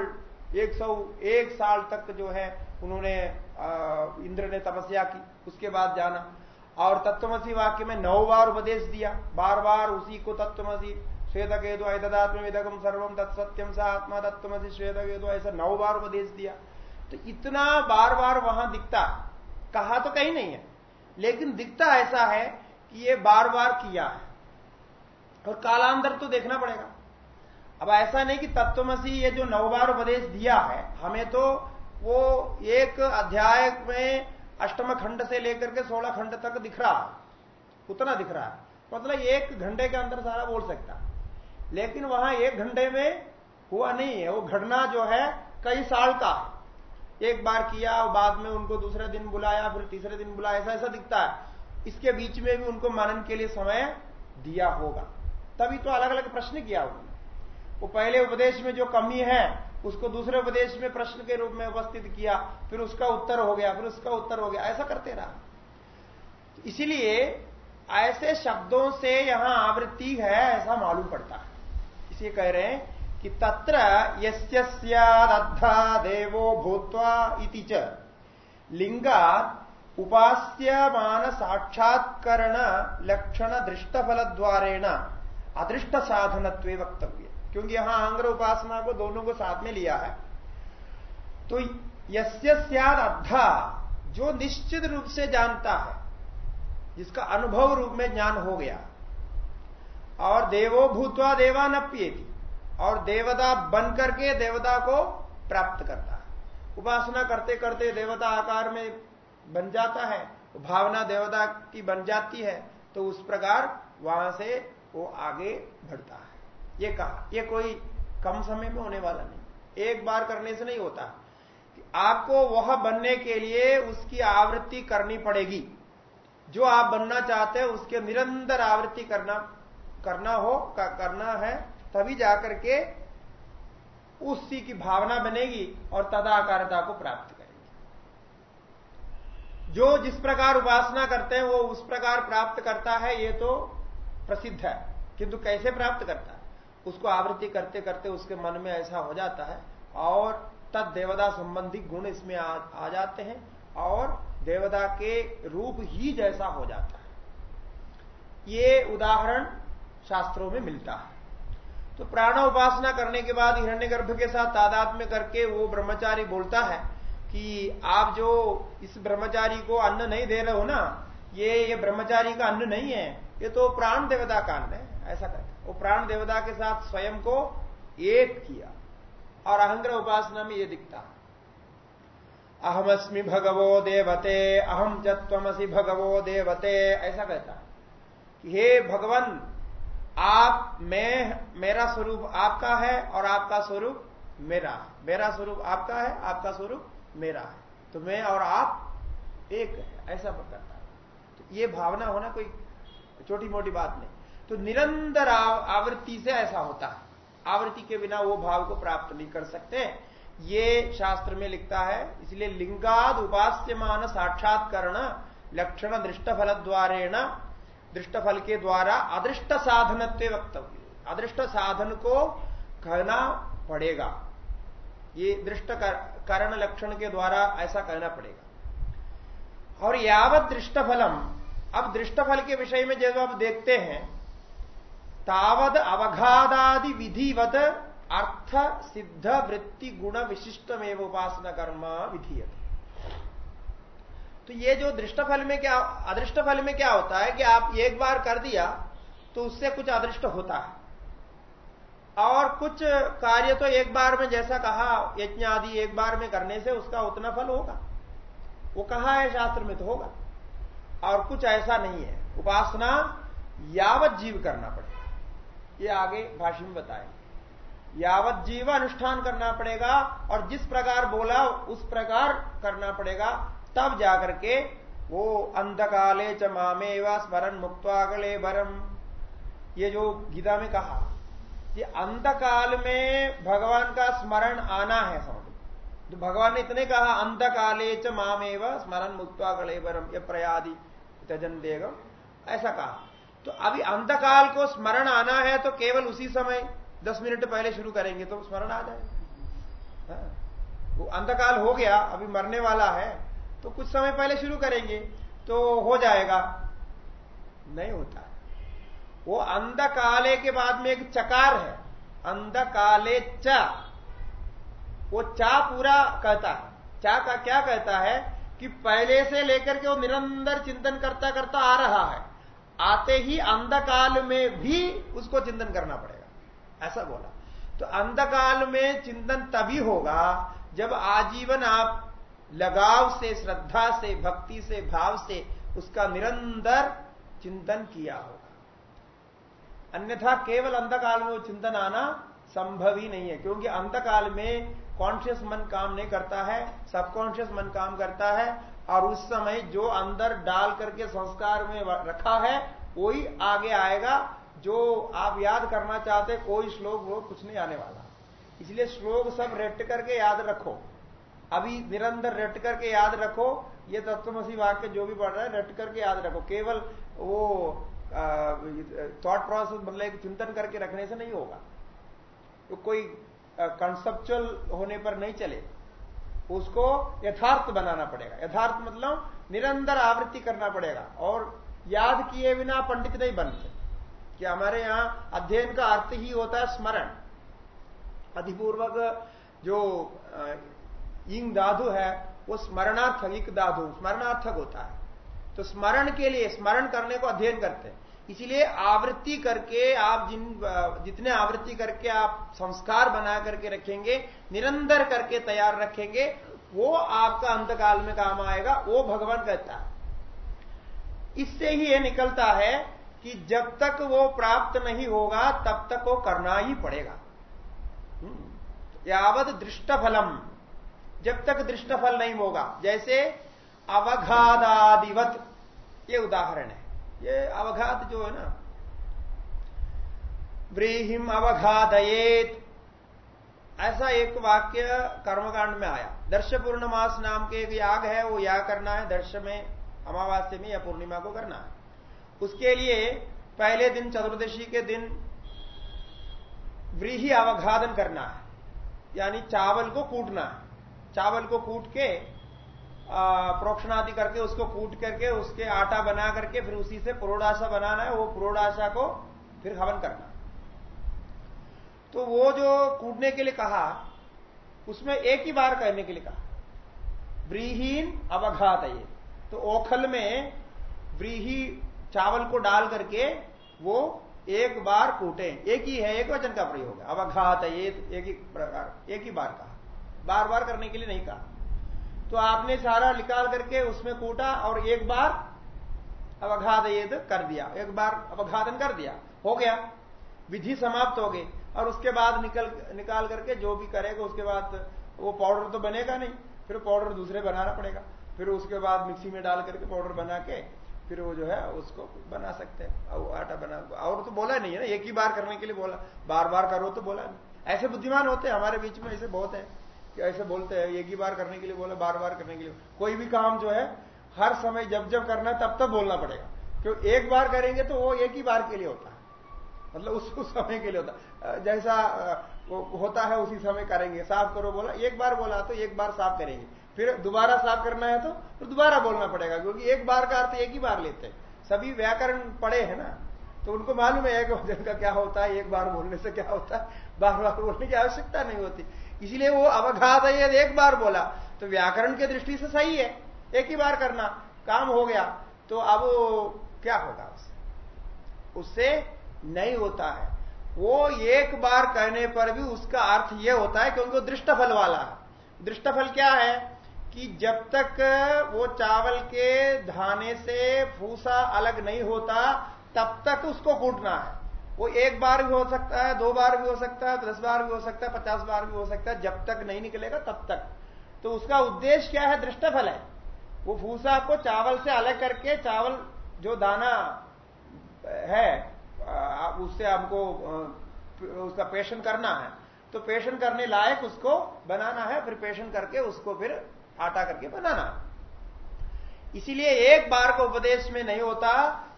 एक सौ, एक साल तक जो है, उन्होंने इंद्र ने तपस्या की, उसके बाद जाना। और तत्वमसी वाक्य में नौ बार उपदेश दिया। बार बार उसी को तत्वमसी श्वेत केतु ऐतदात्म सर्वम तत्सत्यम सा आत्मा तत्वमसी श्वेत केतु ऐसा नौ बार उपदेश दिया। तो इतना बार बार वहाँ दिखता। कहा तो कहीं नहीं है, लेकिन दिखता ऐसा है कि ये बार बार किया है। और कालांतर तो देखना पड़ेगा। अब ऐसा नहीं कि तत्वमसी ये जो नौ बार उपदेश दिया है, हमें तो वो एक अध्याय में अष्टम खंड से लेकर के सोलह खंड तक दिख रहा उतना दिख रहा मतलब एक घंटे के अंदर सारा बोल सकता लेकिन वहाँ एक घंटे में हुआ नहीं है। वो घटना जो है, कई साल का एक बार किया, बाद में उनको दूसरे दिन बुलाया, फिर तीसरे दिन बुलाया, ऐसा ऐसा दिखता है। इसके बीच में भी उनको मनन के लिए समय दिया होगा। तभी तो अलग अलग प्रश्न किया उन्होंने वो पहले उपदेश में जो कमी है उसको दूसरे उपदेश में प्रश्न के रूप में उपस्थित किया, फिर उसका उत्तर हो गया, फिर उसका उत्तर हो गया, ऐसा करते रहा। इसीलिए ऐसे शब्दों से यहाँ आवृत्ति है, ऐसा मालूम पड़ता है। इसे कह रहे हैं कि तत्र यस्याद्धा देवो भूत्वा इति च। लिंगा उपास्यमान साक्षात्करण लक्षण दृष्टफल द्वारेण अदृष्ट साधनत्व वक्तव्य क्योंकि यहाँ आंग्र उपासना को दोनों को साथ में लिया है। तो यस्य अद्धा जो निश्चित रूप से जानता है, जिसका अनुभव रूप में ज्ञान हो गया, और देवो भूतवा देवा न पिएगी और देवता बन करके देवता को प्राप्त करता है। उपासना करते करते देवता आकार में बन जाता है भावना देवता की बन जाती है तो उस प्रकार वहाँ से वो आगे बढ़ता है। ये कहा, ये कोई कम समय में होने वाला नहीं। एक बार करने से नहीं होता। आपको वह बनने के लिए उसकी आवृत्ति करनी पड़ेगी। जो आप बनना चाहते हैं, उसके निरंतर आवृत्ति करना करना हो करना है, तभी जाकर के उसी की भावना बनेगी और तदाकारता को प्राप्त करेगी। जो जिस प्रकार उपासना करते हैं, वो उस प्रकार प्राप्त करता है, ये तो प्रसिद्ध है। किंतु कैसे प्राप्त करता है? उसको आवृत्ति करते करते उसके मन में ऐसा हो जाता है और तद देवता संबंधी गुण इसमें आ, आ जाते हैं और देवता के रूप ही जैसा हो जाता है। ये उदाहरण शास्त्रों में मिलता है। तो प्राण उपासना करने के बाद हिरण्यगर्भ के साथ तादाद में करके वो ब्रह्मचारी बोलता है कि आप जो इस ब्रह्मचारी को अन्न नहीं दे रहे हो ना ये ये ब्रह्मचारी का अन्न नहीं है ये तो प्राण देवता का अन्न है ऐसा कहते वो प्राण देवता के साथ स्वयं को एक किया। और अहंग्र उपासना में ये दिखता है। अहमस्मि भगवो देवते अहम चमसी भगवो देवते, ऐसा कहता कि हे भगवान, आप, मैं, मेरा स्वरूप आपका है और आपका स्वरूप मेरा मेरा स्वरूप आपका है, आपका स्वरूप मेरा है। तो मैं और आप एक है, ऐसा करता है। तो ये भावना होना कोई छोटी मोटी बात नहीं। तो निरंतर आवृत्ति से ऐसा होता है। आवृत्ति के बिना वो भाव को प्राप्त नहीं कर सकते। ये शास्त्र में लिखता है, इसलिए लिंगाद उपास्यमान साक्षात्करण लक्षण दृष्ट फल द्वारेण दृष्ट फल के द्वारा अदृष्ट साधनत्व वक्तव्य। अदृष्ट साधन को कहना पड़ेगा। ये दृष्ट करण लक्षण के द्वारा ऐसा कहना पड़ेगा। और यावत दृष्ट फलम अब दृष्ट फल के विषय में जब आप देखते हैं तावद अवघादादि विधिवत अर्थ, सिद्ध, वृत्ति, गुण, विशिष्टमेव उपासना, कर्म विधि तो ये जो दृष्ट फल में क्या, अदृष्ट फल में क्या होता है कि आप एक बार कर दिया तो उससे कुछ अदृष्ट होता है। और कुछ कार्य तो एक बार में जैसा कहा यज्ञ आदि एक बार में करने से उसका उतना फल होगा। वो कहा है शास्त्र में तो होगा। और कुछ ऐसा नहीं है। उपासना यावत जीव करना पड़ेगा। ये आगे भाषण में बताए यावत जीव अनुष्ठान करना पड़ेगा और जिस प्रकार बोला, उस प्रकार करना पड़ेगा। तब जाकर के वो अंधकाले च मामे व स्मरण मुक्तवागले भरम। ये जो गीता में कहा कि अंधकाल में भगवान का स्मरण आना है समझ तो भगवान ने इतने कहा, अंधकाले च मामेव स्मरण मुक्तवा भरम, ये प्रयादि त्यजन देगम, ऐसा कहा। तो अभी अंधकाल को स्मरण आना है तो केवल उसी समय दस मिनट पहले शुरू करेंगे तो स्मरण आ जाएगा। हाँ। वो अंधकाल हो गया, अभी मरने वाला है तो कुछ समय पहले शुरू करेंगे तो हो जाएगा। नहीं होता। वो अंधकाले के बाद में एक चकार है। अंधकाले चा। वो चा पूरा कहता है। चा का क्या कहता है कि पहले से लेकर के वो निरंतर चिंतन करता करता आ रहा है। आते ही अंधकाल में भी उसको चिंतन करना पड़ेगा। ऐसा बोला। तो अंधकाल में चिंतन तभी होगा जब आजीवन आप लगाव से, श्रद्धा से, भक्ति से, भाव से उसका निरंतर चिंतन किया होगा। अन्यथा केवल अंधकाल में चिंतन आना संभव ही नहीं है, क्योंकि अंधकाल में कॉन्शियस मन काम नहीं करता है सबकॉन्शियस मन काम करता है, और उस समय जो अंदर डाल करके संस्कार में रखा है, वही आगे आएगा, जो आप याद करना चाहते, कोई श्लोक वो कुछ नहीं आने वाला। इसलिए श्लोक सब रट करके याद रखो। अभी निरंतर रट करके याद रखो, ये तत्वमसी वाक्य जो भी पढ़ रहा है, रट करके याद रखो। केवल वो थॉट प्रोसेस मतलब चिंतन करके रखने से नहीं होगा। तो कोई कंसेप्चुअल होने पर नहीं चले। उसको यथार्थ बनाना पड़ेगा। यथार्थ मतलब निरंतर आवृत्ति करना पड़ेगा। और याद किए बिना पंडित नहीं बनते। कि हमारे यहाँ अध्ययन का अर्थ ही होता है स्मरण। अधिपूर्वक जो इंग दाधु है, वो स्मरणार्थक एक दाधु स्मरणार्थक होता है। तो स्मरण के लिए, स्मरण करने को अध्ययन करते हैं। इसीलिए आवृत्ति करके आप जिन, जितने आवृत्ति करके आप संस्कार बना करके रखेंगे, निरंतर करके तैयार रखेंगे, वो आपका अंतकाल में काम आएगा, वो भगवान कहता है। इससे ही ये निकलता है कि जब तक वो प्राप्त नहीं होगा, तब तक वो करना ही पड़ेगा। हम्म। यावत दृष्ट फलम जब तक दृष्ट फल नहीं होगा, जैसे अवघादादिवत, ये उदाहरण है। ये अवघात जो है ना, व्रीहिम अवघादयेत ऐसा एक वाक्य कर्मकांड में आया। दर्श पूर्णमास नाम के एक याग है, वो याग करना है, दर्श में, अमावास्या में या पूर्णिमा को करना है। उसके लिए पहले दिन, चतुर्दशी के दिन व्रीही अवघादन करना है। यानी चावल को कूटना है। चावल को कूट के प्रोक्षणादि करके, उसको कूट करके, उसके आटा बना करके, फिर उसी से पुरोडाशा बनाना है, वो पुरोडाशा को फिर हवन करना। तो वो जो कूटने के लिए कहा, उसमें एक ही बार कहने के लिए कहा। व्रीहीन अवघात ये। तो ओखल में व्रीही चावल को डाल करके वो एक बार कूटे। एक ही है, एक वचन का प्रयोग है। अवघात ये, एक ही प्रकार, एक ही बार कहा। बार बार करने के लिए नहीं कहा। तो आपने सारा निकाल करके उसमें कूटा और एक बार अवघादयेद कर दिया। एक बार अवघादन कर दिया। हो गया। विधि समाप्त हो गई। और उसके बाद निकल, निकाल करके जो भी करेगा, उसके बाद वो पाउडर तो बनेगा नहीं। फिर पाउडर दूसरे बनाना पड़ेगा। फिर उसके बाद मिक्सी में डाल करके पाउडर बना के फिर वो जो है, उसको बना सकते हैं। और आटा बना, और तो बोला नहीं है ना। एक ही बार करने के लिए बोला। बार बार करो तो बोला नहीं। ऐसे बुद्धिमान होते हैं। हमारे बीच में ऐसे बहुत है। कि ऐसे बोलते हैं, एक ही बार करने के लिए बोला, बार बार करने के लिए। कोई भी काम जो है, हर समय जब जब करना है, तब तब बोलना पड़ेगा। क्यों, एक बार करेंगे तो वो एक ही बार के लिए होता है। मतलब उस समय के लिए होता है। जैसा वो होता है, उसी समय करेंगे। साफ़ करो, बोला, एक बार बोला तो एक बार साफ़ करेंगे। फिर दोबारा साफ़ करना है तो फिर दोबारा बोलना पड़ेगा, क्योंकि एक बार का अर्थ एक ही बार लेते हैं। सभी व्याकरण पड़े हैं ना तो उनको मालूम है एक वज़न का क्या होता है, एक बार बोलने से क्या होता है, बार बार बोलने की आवश्यकता नहीं होती। इसलिए वो अवघात है एक बार बोला। तो व्याकरण की दृष्टि से सही है, एक ही बार करना, काम हो गया तो अब क्या होगा उससे? उससे नहीं होता है। वो एक बार कहने पर भी उसका अर्थ यह होता है क्योंकि वो दृष्टफल वाला है। दृष्टफल क्या है? कि जब तक वो चावल के धाने से फूसा अलग नहीं होता, तब तक उसको कूटना है। वो एक बार भी हो सकता है, दो बार भी हो सकता है, दस बार भी हो सकता है, पचास बार भी हो सकता है, जब तक नहीं निकलेगा तब तक। तो उसका उद्देश्य क्या है? दृष्टफल है। वो फूसा को चावल से अलग करके चावल जो दाना है उससे हमको उसका पेशन करना है। तो पेशन करने लायक उसको बनाना है, फिर पेशन करके उसको फिर आटा करके बनाना इसीलिए एक बार का उपदेश में नहीं होता,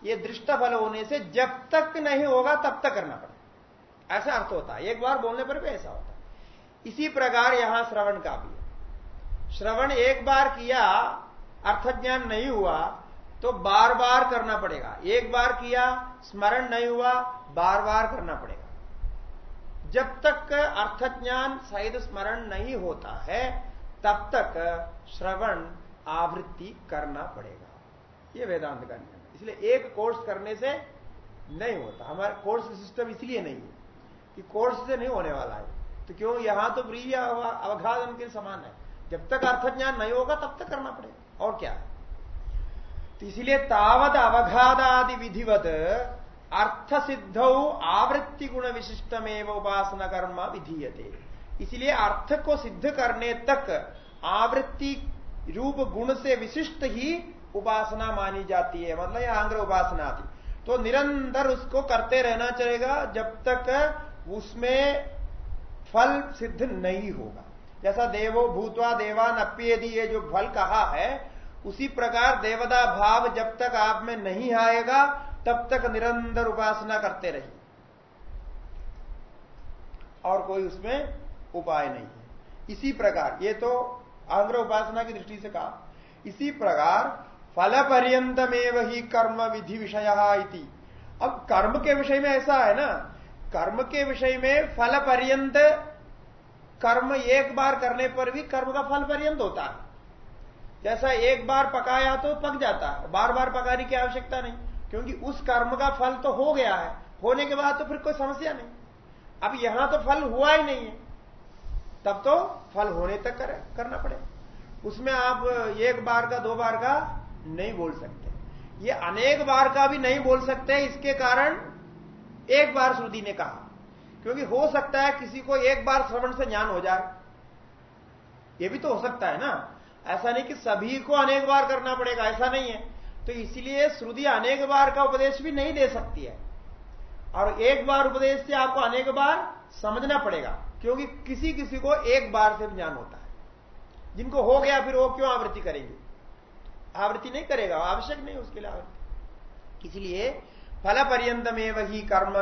ये दृष्ट फल होने से जब तक नहीं होगा, तब तक करना पड़ेगा। ऐसा अर्थ होता है। एक बार बोलने पर भी ऐसा होता है। इसी प्रकार यहाँ श्रवण का भी है। श्रवण एक बार किया अर्थ ज्ञान नहीं हुआ तो बार बार करना पड़ेगा। एक बार किया, स्मरण नहीं हुआ बार बार करना पड़ेगा। जब तक अर्थ ज्ञान सहित स्मरण नहीं होता है, तब तक श्रवण आवृत्ति करना पड़ेगा। यह वेदांत का नियम इसलिए एक कोर्स करने से नहीं होता। हमारा कोर्स सिस्टम इसलिए नहीं है कि कोर्स से नहीं होने वाला है। तो क्यों? यहाँ तो प्रिय अवघात उनके समान है। जब तक अर्थ ज्ञान नहीं होगा, तब तक करना पड़ेगा। और क्या? है तो इसलिए तावत अवघादादि विधिवत अर्थ सिद्ध आवृत्ति गुण विशिष्टमेव उपासना कर्म विधीयते। इसलिए अर्थ को सिद्ध करने तक आवृत्ति रूप गुण से विशिष्ट ही उपासना मानी जाती है। मतलब यह आंग्र उपासना आदि तो निरंतर उसको करते रहना चाहिएगा जब तक उसमें फल सिद्ध नहीं होगा। जैसा देवो भूतवा देवान अप्येदि, ये जो फल कहा है, उसी प्रकार देवता भाव जब तक आप में नहीं आएगा, तब तक निरंतर उपासना करते रहिए। और कोई उसमें उपाय नहीं है। इसी प्रकार, ये तो आग्र उपासना की दृष्टि से कहा। इसी प्रकार फल पर्यंतमेव ही कर्म विधि विषय अब कर्म के विषय में ऐसा है ना, कर्म के विषय में फल पर्यंत कर्म एक बार करने पर भी कर्म का फल पर्यंत होता है। जैसा एक बार पकाया तो पक जाता है बार बार पकाने की आवश्यकता नहीं, क्योंकि उस कर्म का फल तो हो गया है, होने के बाद तो फिर कोई समस्या नहीं। अब यहाँ तो फल हुआ ही नहीं है। तब तो फल होने तक कर, करना पड़ेगा उसमें आप एक बार का दो बार का नहीं बोल सकते। ये अनेक बार का भी नहीं बोल सकते इसके कारण एक बार श्रुति ने कहा। क्योंकि हो सकता है किसी को एक बार श्रवण से ज्ञान हो जाए। ये भी तो हो सकता है ना। ऐसा नहीं कि सभी को अनेक बार करना पड़ेगा ऐसा नहीं है। तो इसलिए श्रुति अनेक बार का उपदेश भी नहीं दे सकती है। और एक बार उपदेश से आपको अनेक बार समझना पड़ेगा। क्योंकि किसी किसी को एक बार से ज्ञान होता है। जिनको हो गया फिर वो क्यों आवृत्ति करेंगे? आवृत्ति नहीं करेगा, आवश्यक नहीं उसके लिए आवृत्ति। इसलिए फल पर्यंत में वही कर्म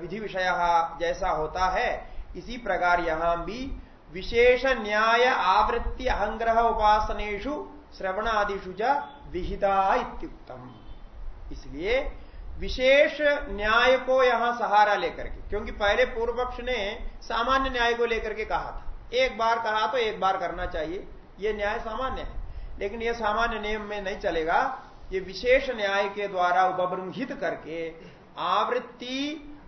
विधि विषय जैसा होता है, इसी प्रकार यहाँ भी विशेष न्याय आवृत्ति अहंग्रह उपासनेशु श्रवणादिशु विहिता इत्युक्तम। इसलिए विशेष न्याय को यहाँ सहारा लेकर के, क्योंकि पहले पूर्व पक्ष ने सामान्य न्याय को लेकर के कहा था। एक बार कहा तो एक बार करना चाहिए। यह न्याय सामान्य है। लेकिन यह सामान्य नियम में नहीं चलेगा। ये विशेष न्याय के द्वारा उपबृंहित करके आवृत्ति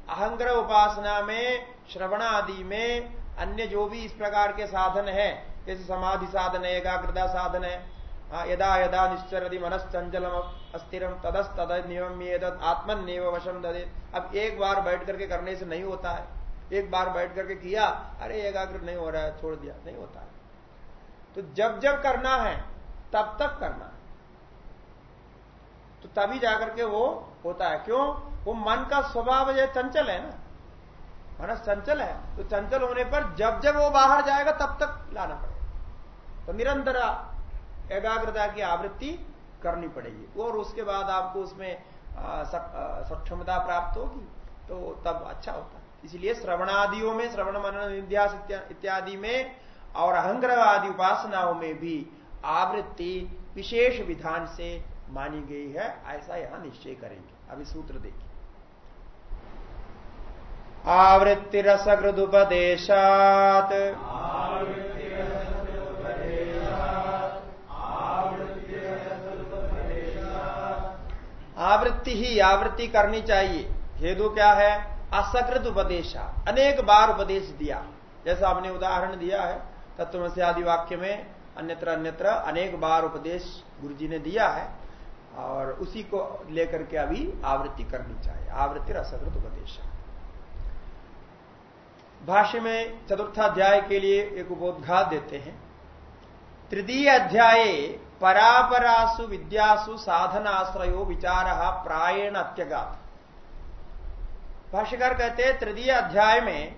अहंग्रह उपासना में श्रवण आदि में अन्य जो भी इस प्रकार के साधन है, जैसे समाधि साधन है, एकाग्रता साधन है हाँ यदा यदा निश्चरदि मनस्चंचलम अस्थिरम तदस तद नियम ये आत्मन नियम वशम ददे। अब एक बार बैठ करके करने से नहीं होता है। एक बार बैठ करके किया, अरे एकाग्र नहीं हो रहा है, छोड़ दिया, नहीं होता है। तो जब जब करना है, तब तक करना है। तो तभी जाकर के वो होता है। क्यों? वो मन का स्वभाव ये चंचल है ना। मनस चंचल है। तो चंचल होने पर जब जब वो बाहर जाएगा, तब तक लाना पड़ेगा। तो निरंतर एकाग्रता की आवृत्ति करनी पड़ेगी। और उसके बाद आपको उसमें सक्षमता प्राप्त होगी तो तब अच्छा होता है। इसलिए श्रवणादियों में, श्रवण मनन निध्यास इत्यादि में और अहंग्रवादी उपासनाओं में भी आवृत्ति विशेष विधान से मानी गई है, ऐसा यहाँ निश्चय करेंगे। अभी सूत्र देखिए। आवृत्ति रसकृदुपदेशात आवृत्ति ही आवृत्ति करनी चाहिए। हेतु क्या है? असकृत उपदेश। अनेक बार उपदेश दिया। जैसा आपने उदाहरण दिया है तत्व से आदि वाक्य में अन्यत्र अन्यत्र अनेक बार उपदेश गुरु जी ने दिया है और उसी को लेकर के अभी आवृत्ति करनी चाहिए। आवृत्ति असकृत उपदेश। भाष्य में चतुर्थाध्याय के लिए एक उपोदघात देते हैं। तृतीय अध्याय परापरासु विद्यासु साधनाश्रयो विचार प्रायण अत्यगात। भाष्यकार कहते हैं, तृतीय अध्याय में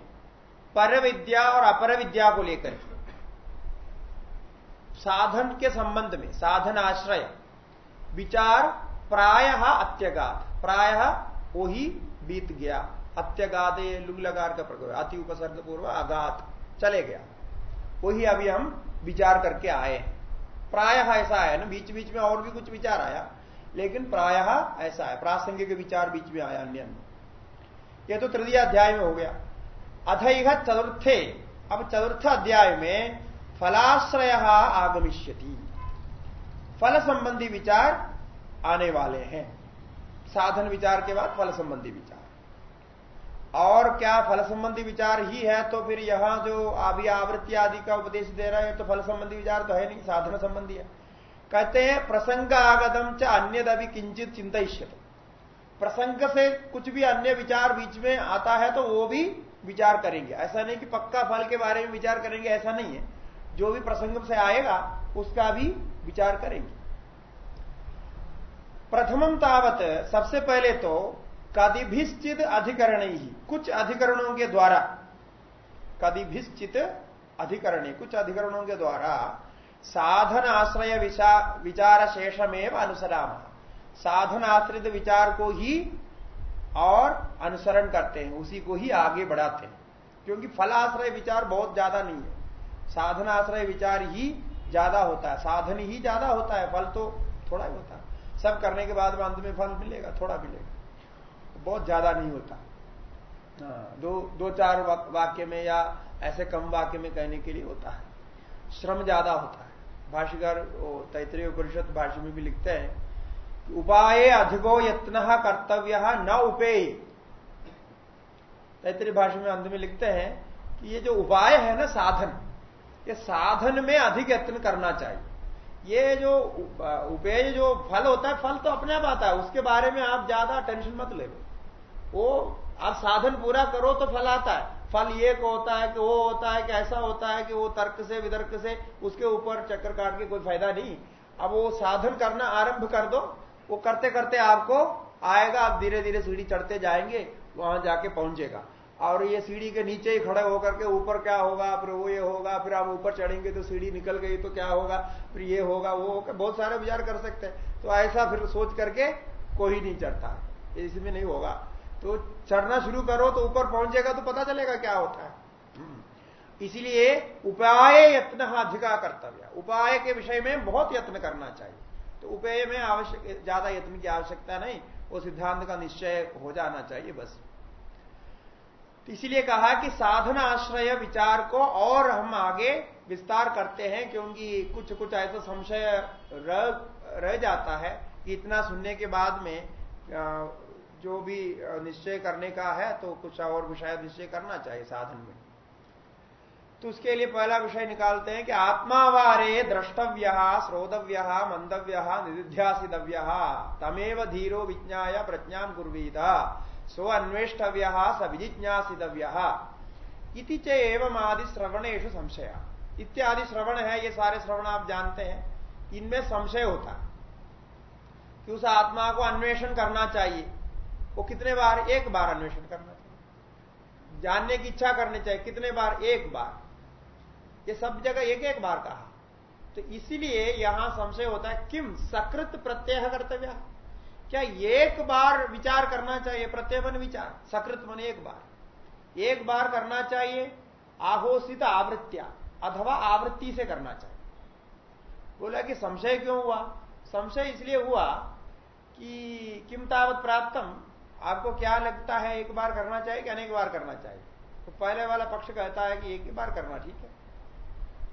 पर विद्या और अपर विद्या को लेकर। साधन के संबंध में साधन आश्रय विचार प्राय अत्यगात। प्राय वो ही बीत गया। अत्यगात लुग लगार का प्रयोग अति उपसर्ग पूर्व आघात चले गया। वही अभी हम विचार करके आए प्राय ऐसा है ना, बीच बीच में और भी कुछ विचार आया, लेकिन प्राय ऐसा है, प्रासंगिक विचार बीच में आया अन्य ये तो तृतीय अध्याय में हो गया। अथ चतुर्थे, अब चतुर्थ अध्याय में फलाश्रय आगमिष्यति। फल संबंधी विचार आने वाले हैं। साधन विचार के बाद फल संबंधी विचार। और क्या फल संबंधी विचार ही है तो फिर यहाँ जो अभी आवृत्ति आदि का उपदेश दे रहे हैं तो फल संबंधी विचार तो है नहीं, साधन संबंधी है। कहते हैं, प्रसंग आगतम च अन्य अभी किंचित चिंतिष्यत प्रसंग से कुछ भी अन्य विचार बीच में आता है तो वो भी विचार करेंगे। ऐसा नहीं कि पक्का फल के बारे में विचार करेंगे, ऐसा नहीं है। जो भी प्रसंग से आएगा, उसका भी विचार करेंगे। प्रथमम तावत, सबसे पहले तो कदिभिश्चित अधिकरण ही कुछ अधिकरणों के द्वारा। कदिभिश्चित अधिकरण, कुछ अधिकरणों के द्वारा साधन आश्रय विचार शेषमेव अनुसराम। साधन आश्रित विचार को ही और अनुसरण करते हैं, उसी को ही आगे बढ़ाते हैं। क्योंकि फलाश्रय विचार बहुत ज़्यादा नहीं है। साधन आश्रय विचार ही ज़्यादा होता है, साधन ही ज़्यादा होता है, फल तो थोड़ा ही होता है। सब करने के बाद अंत में फल मिलेगा, थोड़ा मिलेगा। बहुत ज़्यादा नहीं होता। हाँ, दो दो चार वाक्य में या ऐसे कम वाक्य में कहने के लिए होता है। श्रम ज़्यादा होता है। भाष्यकार तैतरीय परिषद भाष्य में भी लिखते हैं उपाय अधिको यत्न कर्तव्य न उपेय। तैतरीय भाषा में अंत में लिखते हैं कि ये जो उपाय है ना साधन ये साधन में अधिक यत्न करना चाहिए। ये जो उपेय जो फल होता है फल तो अपने आप आता है। उसके बारे में आप ज़्यादा टेंशन मत ले लो। वो आप साधन पूरा करो तो फल आता है। फल ये को होता है कि वो होता है कि ऐसा होता है कि वो तर्क से, वितर्क से, उसके ऊपर चक्कर काट के कोई फ़ायदा नहीं। अब वो साधन करना आरंभ कर दो। वो करते करते आपको आएगा, आप धीरे धीरे सीढ़ी चढ़ते जाएँगे, वहाँ जाके पहुंचेगा। और ये सीढ़ी के नीचे ही खड़े होकर के ऊपर क्या होगा, फिर वो ये होगा, फिर आप ऊपर चढ़ेंगे तो सीढ़ी निकल गई तो क्या होगा, फिर ये होगा, वो होगा। बहुत सारे विचार कर सकते हैं। तो ऐसा फिर सोच करके कोई नहीं चढ़ता। इसमें नहीं होगा। तो चढ़ना शुरू करो तो ऊपर पहुंचेगा तो पता चलेगा क्या होता है। इसीलिए उपाय यत्न अधिका कर्तव्य। उपाय के विषय में बहुत यत्न करना चाहिए। तो उपाय में आवश्यक ज़्यादा यत्न की आवश्यकता नहीं वो सिद्धांत का निश्चय हो जाना चाहिए बस। इसीलिए कहा कि साधन आश्रय विचार को और हम आगे विस्तार करते हैं क्योंकि कुछ कुछ ऐसा संशय रह, रह जाता है कि इतना सुनने के बाद में जो भी निश्चय करने का है तो कुछ और शायद निश्चय करना चाहिए साधन में। तो उसके लिए पहला विषय निकालते हैं कि आत्मावारे द्रष्टव्य, श्रोतव्य मंदव्य निधिध्यासितव्य तमेव धीरो विज्ञा प्रज्ञा कुर्वीत स्व अन्वेष्टव्य, स विजिज्ञासितव्य। इति एवं आदि श्रवणेशु संशय। इत्यादि श्रवण है, ये सारे श्रवण आप जानते हैं, इनमें संशय होता कि उस आत्मा को अन्वेषण करना चाहिए। वो कितने बार एक बार अन्वेषण करना चाहिए। जानने की इच्छा करनी चाहिए, कितने बार एक बार। ये सब जगह एक एक बार कहा। तो इसीलिए यहाँ संशय होता है, किम सकृत प्रत्यय कर्तव्य? क्या एक बार विचार करना चाहिए, प्रत्यय मन विचार? सकृत मन एक बार। एक बार करना चाहिए आहोषित आवृत्तिया, अथवा आवृत्ति से करना चाहिए। बोला कि संशय क्यों हुआ? संशय इसलिए हुआ कि किम तावत प्राप्तम? आपको क्या लगता है एक बार करना चाहिए कि अनेक बार करना चाहिए? तो पहले वाला पक्ष कहता है कि एक ही बार करना ठीक है।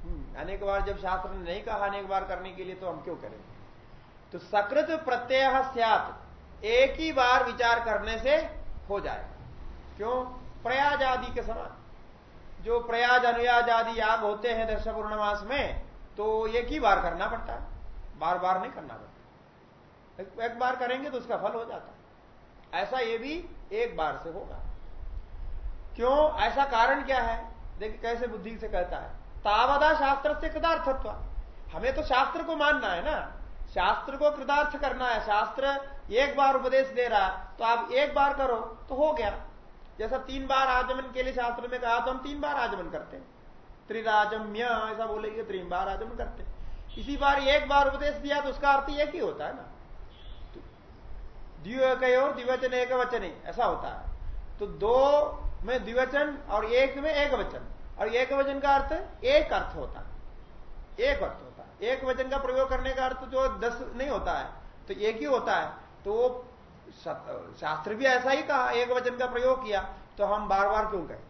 हम्म, अनेक बार जब शास्त्र ने नहीं कहा अनेक बार करने के लिए तो हम क्यों करेंगे तो सकृत प्रत्यय सियात एक ही बार विचार करने से हो जाएगा क्यों? प्रयाज आदि के समान। जो प्रयाज अनुयाज आदि याग होते हैं दर्श पूर्णमास में तो एक ही बार करना पड़ता है। बार बार नहीं करना पड़ता। एक बार करेंगे तो उसका फल हो जाता है। ऐसा ये भी एक बार से होगा। क्यों? ऐसा कारण क्या है? देखिए कैसे बुद्धि से कहता है। तावदा शास्त्र से कृदार्थत्व हमें तो शास्त्र को मानना है ना। शास्त्र को कृदार्थ करना है। शास्त्र एक बार उपदेश दे रहा तो आप एक बार करो तो हो गया। जैसा तीन बार आजमन के लिए शास्त्र में कहा तो हम तीन बार आजमन करते हैं। त्रिराजम्य, ऐसा बोलेंगे तीन बार आजमन करते इसी बार एक बार उपदेश दिया तो उसका अर्थ एक ही होता है ना। द्विवक और द्विवचन एक वचन ऐसा होता है। तो दो में द्विवचन और एक में एक वचन और एक वचन का अर्थ, एक अर्थ होता है। एक अर्थ होता है। एक वचन का प्रयोग करने का अर्थ जो दस नहीं होता है तो एक ही होता है। तो वो शास्त्र भी ऐसा ही कहा, एक वचन का प्रयोग किया तो हम बार बार क्यों कहें?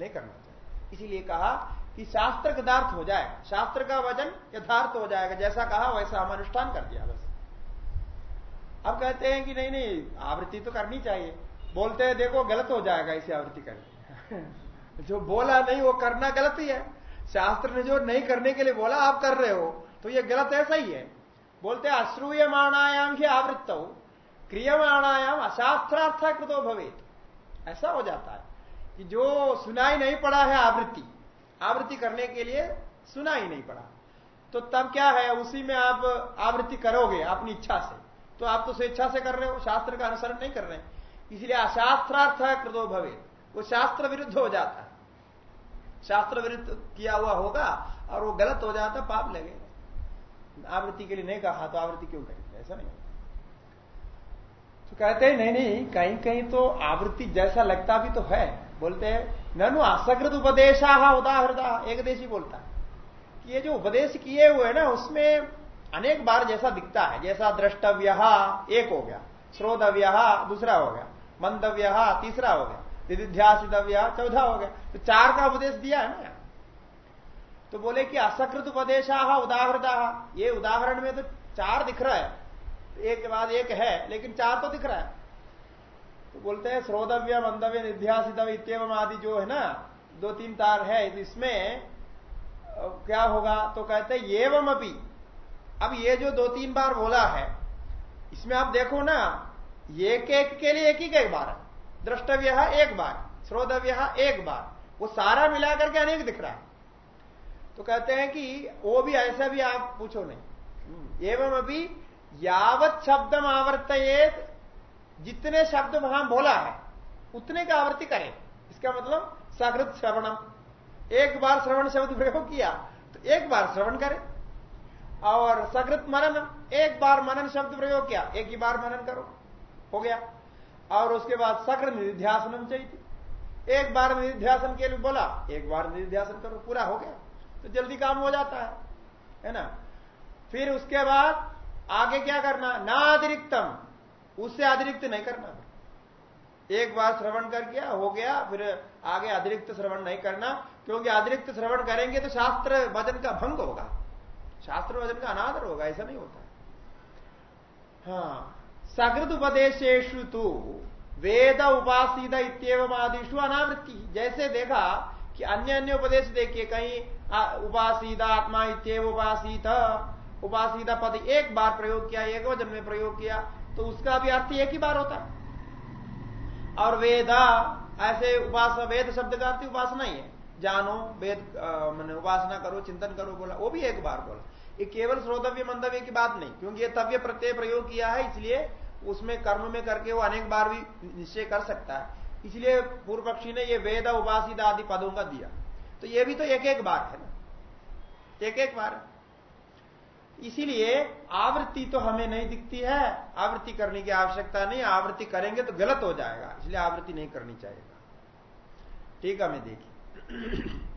नहीं करना चाहिए। इसीलिए कहा कि शास्त्र यथार्थ हो जाए शास्त्र का वज़न यथार्थ हो जाएगा। जैसा कहा, वैसा हम अनुष्ठान कर दिया बस। अब कहते हैं कि नहीं नहीं, आवृत्ति तो करनी चाहिए। बोलते हैं, देखो, गलत हो जाएगा इसे आवृत्ति करके। जो बोला नहीं, वो करना गलत ही है। शास्त्र ने जो नहीं करने के लिए बोला, आप कर रहे हो तो ये गलत ही है। बोलते अश्रूय माणायाम ही आवृत्त हो क्रियमाणायाम अशास्त्रार्थ कृतो भवेत। ऐसा हो जाता है कि जो सुनाई नहीं पड़ा है आवृत्ति आवृत्ति करने के लिए सुना नहीं पड़ा। तो तब क्या है, उसी में आप आवृत्ति करोगे अपनी इच्छा से। तो आप तो स्वेच्छा से कर रहे हो, शास्त्र का अनुसरण नहीं कर रहे इसलिए अशास्त्रार्थ कृतो भवे वो शास्त्र विरुद्ध हो जाता है। शास्त्र विरुद्ध किया हुआ होगा और वो गलत हो जाता पाप लगेगा। आवृत्ति के लिए नहीं कहा तो आवृत्ति क्यों करेंगे? ऐसा नहीं तो कहते हैं, नहीं नहीं, कहीं कहीं तो आवृत्ति जैसा लगता भी तो है। बोलते हैं, ननु असकृत उपदेशा उदाहरता एक देशी बोलता है कि ये जो उपदेश किए हुए ना, उसमें अनेक बार जैसा दिखता है, जैसा द्रष्टव्य एक हो गया, श्रोतव्य दूसरा हो गया, मंतव्य तीसरा हो गया निधिध्यासितव्य चौथा हो गया। तो चार का उपदेश दिया है ना तो बोले कि असकृत उपदेशा उदाहरता ये उदाहरण में तो चार दिख रहा है। एक के बाद एक है, लेकिन चार तो दिख रहा है। तो बोलते हैं श्रोतव्य मंदव्य निध्यासितव्य आदि जो है ना, दो तीन तार है, इसमें क्या होगा? तो कहते हैं एवं अभी अब ये जो दो तीन बार बोला है, इसमें आप देखो ना एक एक के लिए एक ही एक बार है। द्रष्टव्य एक बार, श्रोतव्य एक बार। वो सारा मिलाकर के अनेक दिख रहा है। तो कहते हैं कि वो भी ऐसा भी आप पूछो नहीं। एवं अभी यावत शब्द आवर्त जितने शब्द वहाँ बोला है, उतने का आवृत्ति करें। इसका मतलब सकृत श्रवणम। एक बार श्रवण शब्द प्रयोग किया तो एक बार श्रवण करें। और सकृत मनन, एक बार मनन शब्द प्रयोग किया, एक ही बार मनन करो, हो गया। और उसके बाद सकृत निधिध्यासनम चाहिए एक बार निधिध्यासन के लिए बोला, एक बार निधिध्यासन करो, पूरा हो गया। तो जल्दी काम हो जाता है है ना? फिर उसके बाद आगे क्या करना? ना अतिरिक्तम, उससे अतिरिक्त नहीं करना। एक बार श्रवण कर गया, हो गया, फिर आगे अतिरिक्त श्रवण नहीं करना। क्योंकि अतिरिक्त श्रवण करेंगे तो शास्त्र वज़न का भंग होगा। शास्त्र वज़न का अनादर होगा, ऐसा नहीं होता। हाँ सकृत उपदेशेशु तो वेद उपासित इतम आदिशु अनावृत्ति। जैसे देखा कि अन्य अन्य उपदेश देखिए, कहीं उपासीदा आत्मा इतव उपासीत, उपासीदा पद एक बार प्रयोग किया, एक वज़न में प्रयोग किया तो उसका भी अर्थ एक ही बार होता। और वेदा, ऐसे उपास, वेद शब्द का अर्थ उपासना ही है। जानो, वेद मैंने उपासना करो, चिंतन करो, बोला, वो भी एक बार बोला। ये केवल श्रोतव्य मंतव्य की बात नहीं, क्योंकि ये तव्य प्रत्यय प्रयोग किया है, इसलिए उसमें कर्म में करके वो अनेक बार भी निश्चय कर सकता है। इसलिए पूर्व पक्षी ने ये वेद उपासित आदि पदों का दिया। तो ये भी तो एक एक बार है ना? एक एक बार। इसीलिए आवृत्ति तो हमें नहीं दिखती है, आवृत्ति करने की आवश्यकता नहीं, आवृत्ति करेंगे तो गलत हो जाएगा, इसलिए आवृत्ति नहीं करनी चाहिए। ठीक है मैं देखिए।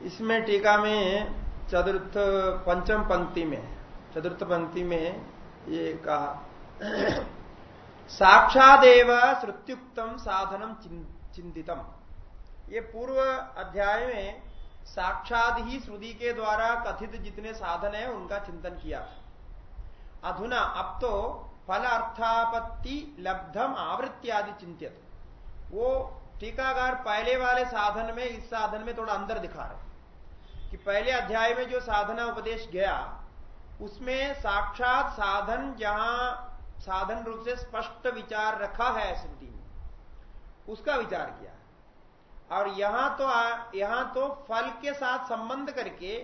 इसमें टीका में चतुर्थ पंचम पंक्ति में, चतुर्थ पंक्ति में ये कहा साक्षादेव श्रुत्युक्तम साधनम चिंतितम ये पूर्व अध्याय में साक्षात ही श्रुति के द्वारा कथित जितने साधन है, उनका चिंतन किया। था अधुना, अब तो फल अर्थापत्ति लब्धम, आवृत्ति आदि चिंतित। वो टीकागार पहले वाले साधन में, इस साधन में थोड़ा अंदर दिखा रहे कि पहले अध्याय में जो साधना उपदेश गया, उसमें साक्षात साधन जहाँ साधन रूप से स्पष्ट विचार रखा है स्मृति में, उसका विचार किया। और यहाँ तो यहाँ तो फल के साथ संबंध करके,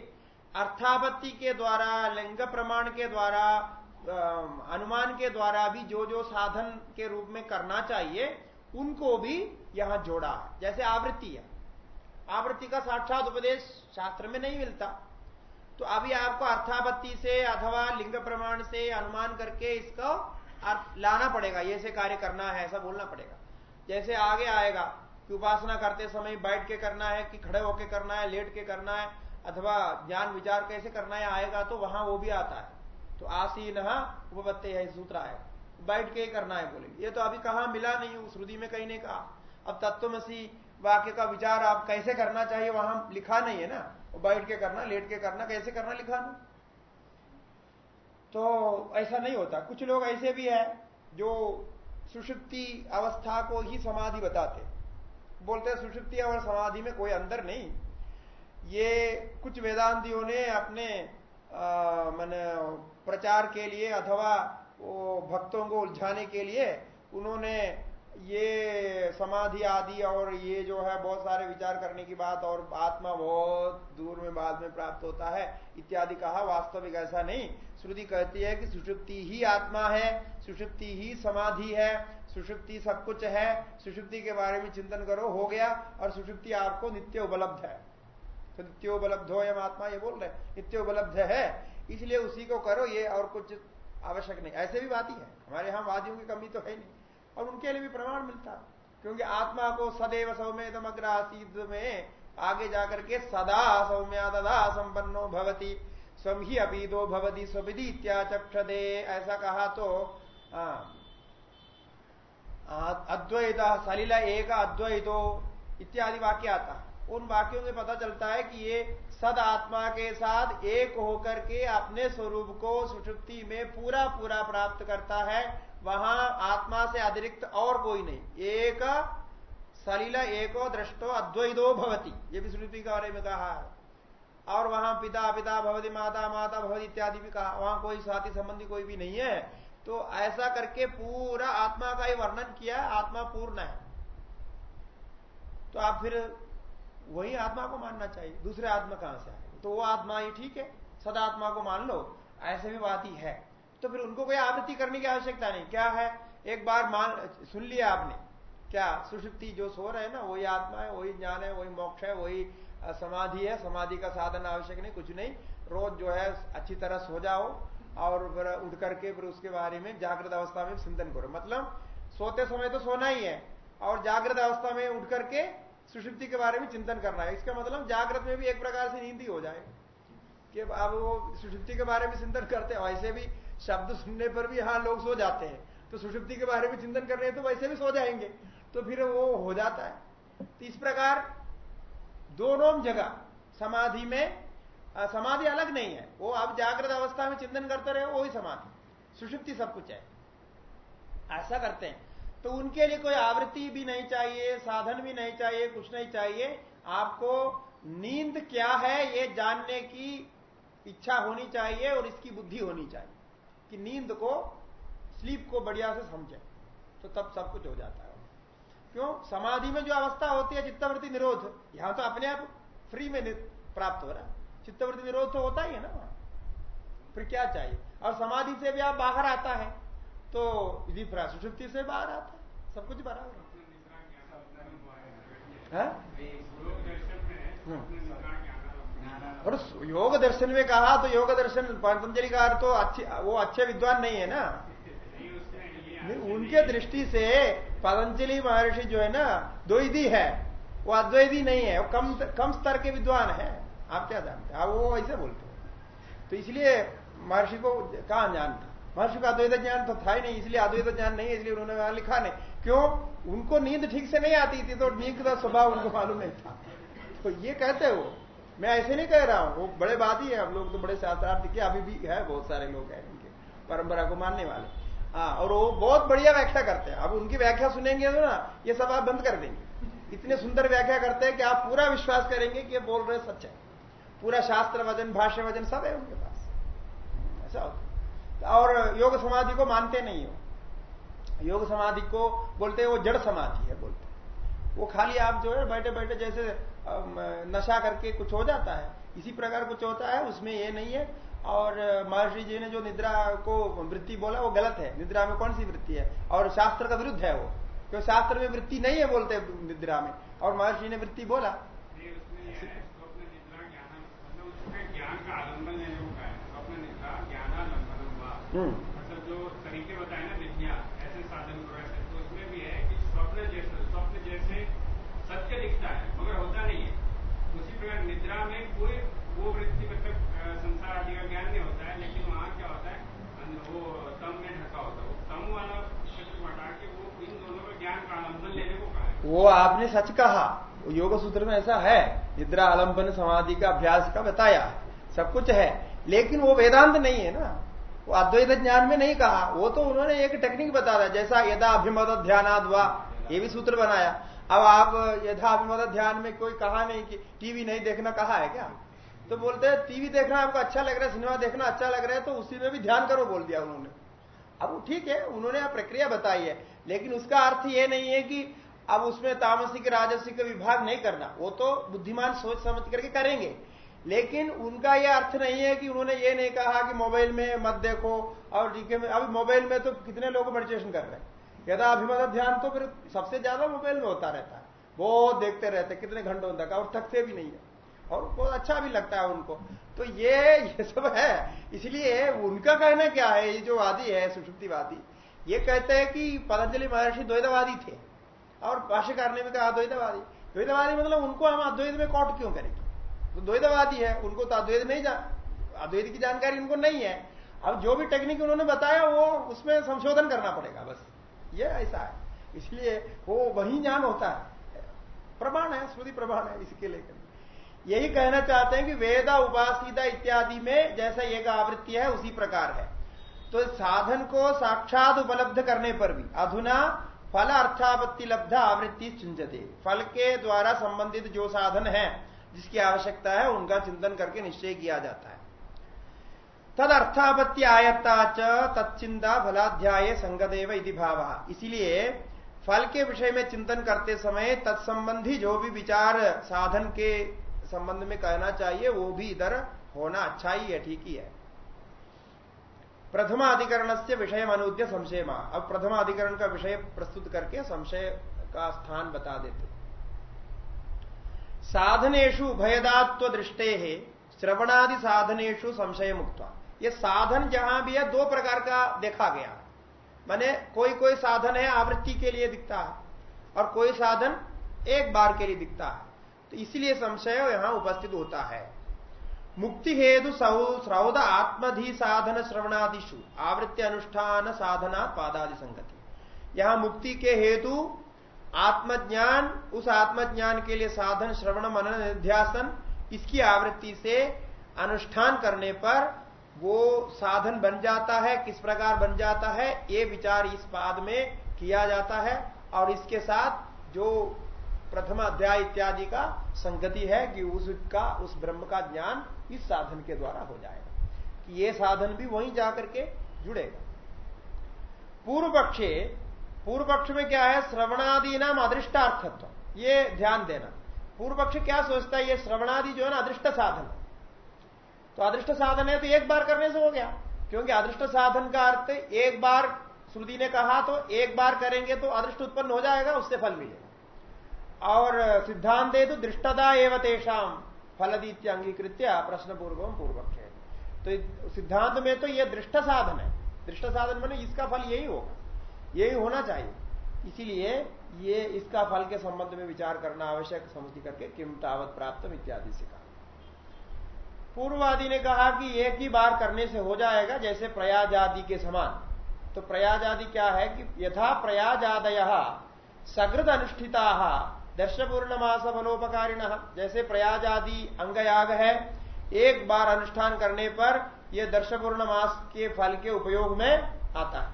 अर्थापत्ति के द्वारा, लिंग प्रमाण के द्वारा अनुमान के द्वारा भी जो जो साधन के रूप में करना चाहिए, उनको भी यहाँ जोड़ा जैसे आवृत्ति है। आवृत्ति का साक्षात उपदेश शास्त्र में नहीं मिलता। तो अभी आपको अर्थापत्ति से अथवा लिंग प्रमाण से अनुमान करके इसको लाना पड़ेगा ऐसे कार्य करना है, ऐसा बोलना पड़ेगा। जैसे आगे आएगा कि उपासना करते समय बैठ के करना है, कि खड़े होके करना है, लेट के करना है, अथवा ज्ञान विचार कैसे करना है, आएगा तो वहाँ वो भी आता है। तो आसीन उपपत्ति है सूत्र आएगा। बैठ के करना है बोले ये तो अभी कहा मिला नहीं श्रुति में कहीं ने कहा। अब तत्वमसी वाक्य का विचार आप कैसे करना चाहिए, वहाँ लिखा नहीं है ना। बैठ के करना, लेट के करना, कैसे करना लिखा नहीं तो ऐसा नहीं होता। कुछ लोग ऐसे भी है जो सुषुप्ति अवस्था को ही समाधि बताते बोलते हैं, सुषुप्ति और समाधि में कोई अंदर नहीं। ये कुछ वेदांतियों ने अपने मैंने, प्रचार के लिए अथवा भक्तों को उलझाने के लिए उन्होंने ये समाधि आदि और ये जो है बहुत सारे विचार करने की बात और आत्मा बहुत दूर में बाद में प्राप्त होता है, इत्यादि कहा वास्तविक ऐसा नहीं। श्रुति कहती है कि सुषुप्ति ही आत्मा है, सुषुप्ति ही समाधि है, सुषुप्ति सब कुछ है, सुषुप्ति के बारे में चिंतन करो, हो गया, और सुषुप्ति आपको नित्य उपलब्ध है। तो नित्य उपलब्ध हो एम आत्मा ये बोल रहे नित्य उपलब्ध है। इसलिए उसी को करो, ये और कुछ आवश्यक नहीं। ऐसे भी बात ही है। हमारे यहाँ वादियों की कमी तो है नहीं। और उनके लिए भी प्रमाण मिलता। क्योंकि आत्मा को सदैव सौम्य आसीद में आगे जाकर के सदा सौम्या संपन्नो भवती स्वम ही अबीदो भवती, स्वविधि इत्याचक्षदे। ऐसा कहा तो अद्वैत सलीला एक अद्वैतो इत्यादि वाक्य आता। उन वाक्यों में पता चलता है कि ये सद आत्मा के साथ एक होकर के अपने स्वरूप को सुषुप्ति में पूरा पूरा प्राप्त करता है। वहाँ आत्मा से अतिरिक्त और कोई नहीं। एक सलीला, एको, दृष्टो अद्वैदो भवती। ये भी श्रुति के बारे में कहा है। और वहाँ पिता पिता भवती, माता माता भवती इत्यादि भी कहा। वहाँ कोई साथी संबंधी कोई भी नहीं है। तो ऐसा करके पूरा आत्मा का ही वर्णन किया आत्मा पूर्ण है। तो आप फिर वही आत्मा को मानना चाहिए। दूसरे आत्मा कहाँ से आए? तो वो आत्मा ही ठीक है। सदात्मा को मान लो। ऐसे भी बात ही है। तो फिर उनको कोई आवृत्ति करने की आवश्यकता नहीं। क्या है? एक बार मान, सुन लिया आपने। क्या? सुषुप्ति जो सो रहे हैं ना, वही आत्मा है, वही ज्ञान है, वही मोक्ष है, वही समाधि है। समाधि का साधन आवश्यक नहीं, कुछ नहीं। रोज जो है, अच्छी तरह सो जाओ और फिर उठ करके फिर उसके बारे में जागृत अवस्था में चिंतन करो। मतलब सोते समय तो सोना ही है और जागृत अवस्था में उठ करके सुषुप्ति के बारे में चिंतन करना है। इसका मतलब जागृत में भी एक प्रकार से नींद ही हो जाए कि अब वो सुषुप्ति के बारे में चिंतन करते हैं। वैसे भी शब्द सुनने पर भी हाँ लोग सो जाते हैं। तो सुषुप्ति के बारे में चिंतन कर रहे हैं तो वैसे भी सो जाएँगे। तो फिर वो हो जाता है। तो इस प्रकार दोनों जगह समाधि में समाधि अलग नहीं है। वो अब जागृत अवस्था में चिंतन करते रहे, वही समाधि। सुषुप्ति सब कुछ है। ऐसा करते हैं। तो उनके लिए कोई आवृत्ति भी नहीं चाहिए, साधन भी नहीं चाहिए, कुछ नहीं चाहिए। आपको नींद क्या है, ये जानने की इच्छा होनी चाहिए और इसकी बुद्धि होनी चाहिए। कि नींद को स्लीप को बढ़िया से समझे। तो तब सब कुछ हो जाता है। क्यों? समाधि में जो अवस्था होती है चित्तवृत्ति निरोध। यहाँ तो अपने आप फ्री में प्राप्त हो रहा है। चित्तवृत्ति निरोध तो होता ही है ना फिर क्या चाहिए? और समाधि से भी आप बाहर आता है तो यदि सुषुप्ति से बाहर आता है। सब कुछ बराबर है। और योग दर्शन में कहा तो योग दर्शन पतंजलि का तो अच्छे, वो अच्छे विद्वान नहीं है ना? उनके दृष्टि से पतंजलि महर्षि जो है ना द्वैदी है। वो अद्वैदी नहीं है, वो कम कम स्तर के विद्वान है। आप क्या जानते हैं? आप वो ऐसे बोलते हैं। तो इसलिए महर्षि को कहा ज्ञान महर्षि का अद्वैत ज्ञान तो था ही नहीं, इसलिए अद्वैत ज्ञान नहीं है, इसलिए उन्होंने वहाँ लिखा नहीं। क्यों? उनको नींद ठीक से नहीं आती थी तो नींद का स्वभाव उनको मालूम नहीं था। तो ये कहते वो। मैं ऐसे नहीं कह रहा हूँ, वो बड़े बात ही है, हम लोग तो बड़े शास्त्रार्थ के, अभी भी है बहुत सारे लोग हैं इनके, परंपरा को मानने वाले। हाँ और वो बहुत बढ़िया व्याख्या करते हैं। अब उनकी व्याख्या सुनेंगे तो ना, ये सब आप बंद कर देंगे। इतने सुंदर व्याख्या करते हैं कि आप पूरा विश्वास करेंगे कि ये बोल रहे सच है। पूरा शास्त्र वज़न, भाष्य वज़न सब है उनके पास। ऐसा होता और योग समाधि को मानते नहीं हो। योग समाधि को बोलते वो जड़ समाधि है, बोलते वो खाली आप जो है बैठे बैठे जैसे नशा करके कुछ हो जाता है। इसी प्रकार कुछ होता है उसमें ये नहीं है। और महर्षि जी ने जो निद्रा को वृत्ति बोला वो गलत है। निद्रा में कौन सी वृत्ति है? और शास्त्र का विरुद्ध है वो। क्यों? शास्त्र में वृत्ति नहीं है बोलते निद्रा में। और महर्षि ने वृत्ति बोला। हम्म। मतलब जो तरीके बताए ना विद्या ऐसे साधन तो उसमें भी है कि स्वप्न जैसे स्वप्न जैसे सत्य दिखता है मगर होता नहीं निद्रा में कोई वो वृत्ति मतलब संसार आदि का ज्ञान नहीं होता है, लेकिन वहाँ क्या होता है वो तम में ढका होता है। तम वाला हटा के वो इन दोनों का ज्ञान का आलंबन लेने को कहा वो आपने सच कहा। योग सूत्र में ऐसा है। निद्रा आलंबन समाधि का अभ्यास का बताया। सब कुछ है। लेकिन वो वेदांत नहीं है ना। वो अद्वैत ज्ञान में नहीं कहा। वो तो उन्होंने एक टेक्निक बता दिया। जैसा यदा अभिमत ध्यानाद ये भी सूत्र बनाया। अब आप यथा अभिमत ध्यान में कोई कहा नहीं कि टीवी नहीं देखना कहा है क्या? तो बोलते हैं, टीवी देखना आपको अच्छा लग रहा है, सिनेमा देखना अच्छा लग रहा है तो उसी में भी ध्यान करो, बोल दिया उन्होंने। अब ठीक है, उन्होंने प्रक्रिया बताई है, लेकिन उसका अर्थ ये नहीं है कि अब उसमें तामसिक, राजसिक विभाग नहीं करना। वो तो बुद्धिमान सोच समझ करके करेंगे। लेकिन उनका यह अर्थ नहीं है कि उन्होंने ये नहीं कहा कि मोबाइल में मत देखो, और में अभी मोबाइल में तो कितने लोग मेडिटेशन कर रहे हैं। यदा अभिमत ध्यान तो फिर सबसे ज़्यादा मोबाइल में होता रहता है। बहुत देखते रहते, कितने घंटों तक, और थकते भी नहीं है। और बहुत अच्छा भी लगता है उनको। तो ये ये सब है। इसलिए उनका कहना क्या है, ये जो वादी है, सुषुप्तिवादी, ये कहते हैं कि पतंजलि महर्षि द्वैतवादी थे। और भाष्यकार ने भी कहा द्वैतवादी। द्वैतवादी मतलब उनको हम अद्वैत में कौट क्यों करेंगे? तो द्वैतवादी है, उनको तो अद्वैत नहीं जान अद्वैत की जानकारी उनको नहीं है। अब जो भी टेक्निक उन्होंने बताया, वो उसमें संशोधन करना पड़ेगा, बस। ये ऐसा है। इसलिए वो वही ज्ञान होता है। प्रमाण है श्रुति प्रमाण है इसके लेकर। यही कहना चाहते हैं कि वेदा, उपासिता इत्यादि में जैसा एक आवृत्ति है, उसी प्रकार है। तो साधन को साक्षात उपलब्ध करने पर भी, अधुना फल अर्थापत्ति लब्ध आवृत्ति चिंतते। फल के द्वारा संबंधित जो साधन है, जिसकी आवश्यकता है, उनका चिंतन करके निश्चय किया जाता है। तद अर्थापत्ति आयत्ता च तत्चिंता फलाध्याय संगदेव इति भाव। इसीलिए फल के विषय में चिंतन करते समय तत्संबंधी जो भी विचार साधन के संबंध में कहना चाहिए, वो भी इधर होना अच्छा ही है, ठीक ही है। प्रथमाधिकरण से विषय अनुद्य संशय अब प्रथमाधिकरण का विषय प्रस्तुत करके संशय का स्थान बता देते। साधनेशु भयदात्व दृष्टे श्रवणादि साधनेशु संशय मुक्त ये साधन जहाँ भी है, दो प्रकार का देखा गया। माने कोई कोई साधन है, आवृत्ति के लिए दिखता है, और कोई साधन एक बार के लिए दिखता है। तो इसलिए संशय यहाँ उपस्थित होता है। मुक्ति हेतु श्रौद आत्मधि साधन श्रवणादिशु आवृत्ति अनुष्ठान साधना पादादि संगति। यहाँ मुक्ति के हेतु आत्मज्ञान, उस आत्मज्ञान के लिए साधन, श्रवण, मनन निध्यासन इसकी आवृत्ति से अनुष्ठान करने पर वो साधन बन जाता है, किस प्रकार बन जाता है, ये विचार इस पाद में किया जाता है। और इसके साथ जो प्रथम अध्याय इत्यादि का संगति है कि उसका उस ब्रह्म का ज्ञान इस साधन के द्वारा हो जाएगा, कि ये साधन भी वहीं जाकर के जुड़ेगा। पूर्व पक्षे पूर्व पक्ष में क्या है? श्रवणादि नाम अदृष्टार्थत्व। ये ध्यान देना। पूर्व पक्ष क्या सोचता है? ये श्रवणादि जो है ना, अदृष्ट साधन। तो अदृष्ट साधन है तो एक बार करने से हो गया। क्योंकि अदृष्ट साधन का अर्थ एक बार श्रुति ने कहा तो एक बार करेंगे तो अदृष्ट उत्पन्न हो जाएगा, उससे फल मिलेगा। और सिद्धांत है तो दृष्टदा एवं तेषाम फलदीत्य अंगीकृत प्रश्न पूर्व पूर्वक है तो सिद्धांत में तो यह दृष्ट साधन है। दृष्ट साधन मैंने इसका फल यही होगा। यही होना चाहिए। इसीलिए ये इसका फल के संबंध में विचार करना आवश्यक, समझ करके किम तावत प्राप्त इत्यादि से कहा। पूर्ववादी ने कहा कि एक ही बार करने से हो जाएगा, जैसे प्रयाज आदि के समान। तो प्रयाज आदि क्या है कि यथा प्रयाज आदय सकृत अनुष्ठिता दर्श पूर्णमास बलोपकारिण जैसे प्रयाज आदि अंगयाग है, एक बार अनुष्ठान करने पर यह दर्श पूर्णमास के फल के उपयोग में आता है।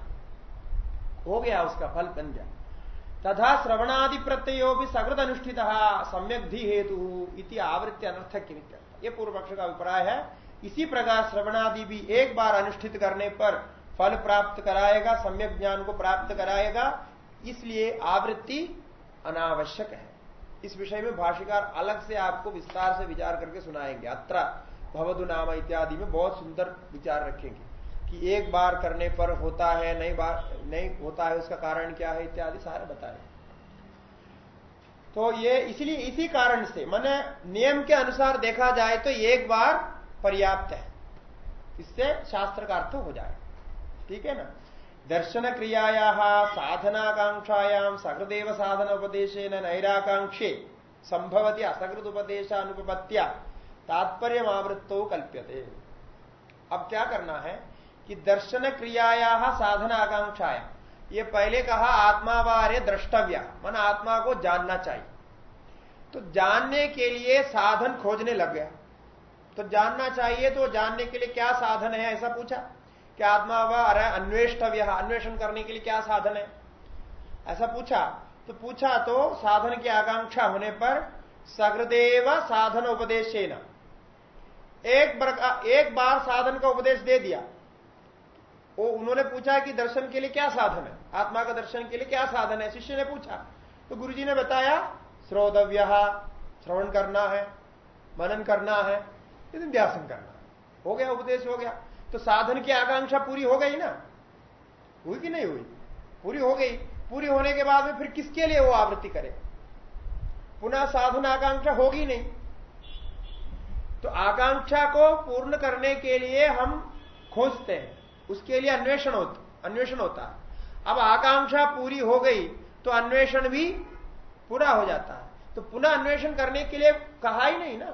हो गया उसका फल बन गया तथा श्रवणादि प्रत्ययो भी सकृत अनुष्ठित सम्यक धी हेतु इति आवृत्ति अनर्थक ये पूर्व पक्ष का अभिप्राय है। इसी प्रकार श्रवणादि भी एक बार अनुष्ठित करने पर फल प्राप्त कराएगा, सम्यक ज्ञान को प्राप्त कराएगा, इसलिए आवृत्ति अनावश्यक है। इस विषय में भाष्यकार अलग से आपको विस्तार से विचार करके सुनाएँगे। अत्र भवदु नाम इत्यादि में बहुत सुंदर विचार रखेंगे कि एक बार करने पर होता है, नहीं बार नहीं होता है, उसका कारण क्या है इत्यादि सारे बताए तो ये इसलिए इसी कारण से, मैंने नियम के अनुसार देखा जाए तो एक बार पर्याप्त है। इससे शास्त्र का अर्थ हो जाए। ठीक है ना? दर्शन क्रियाया साधनाकांक्षायाम सकृदेव साधन उपदेश नैराकांक्षे, संभवती असकृत उपदेशानुपत्या तात्पर्य आवृत्तो कल्प्यते। अब क्या करना है कि दर्शन क्रियाया साधन आकांक्षाया ये पहले कहा आत्मा वारे द्रष्टव्य मन आत्मा को जानना चाहिए। तो जानने के लिए साधन खोजने लग गया। तो जानना चाहिए तो जानने के लिए क्या साधन है ऐसा पूछा। कि आत्मा व अन्वेष्टव्य अन्वेषण करने के लिए क्या साधन है? ऐसा पूछा। तो पूछा तो साधन की आकांक्षा होने पर सगृदेव साधन उपदेश एक, एक बार साधन का उपदेश दे दिया। वो उन्होंने पूछा कि दर्शन के लिए क्या साधन है? आत्मा का दर्शन के लिए क्या साधन है? शिष्य ने पूछा। तो गुरुजी ने बताया, श्रोतव्य, श्रवण करना है, मनन करना है व्यासन करना हो गया, उपदेश हो गया। तो साधन की आकांक्षा पूरी हो गई ना? हुई कि नहीं हुई? पूरी हो गई। पूरी होने के बाद में फिर किसके लिए वो आवृत्ति करे? पुनः साधन आकांक्षा होगी नहीं। तो आकांक्षा को पूर्ण करने के लिए हम खोजते हैं। उसके लिए अन्वेषण होता अन्वेषण होता। है अब आकांक्षा पूरी हो गई तो अन्वेषण भी पूरा हो जाता है। तो पुनः अन्वेषण करने के लिए कहा ही नहीं ना।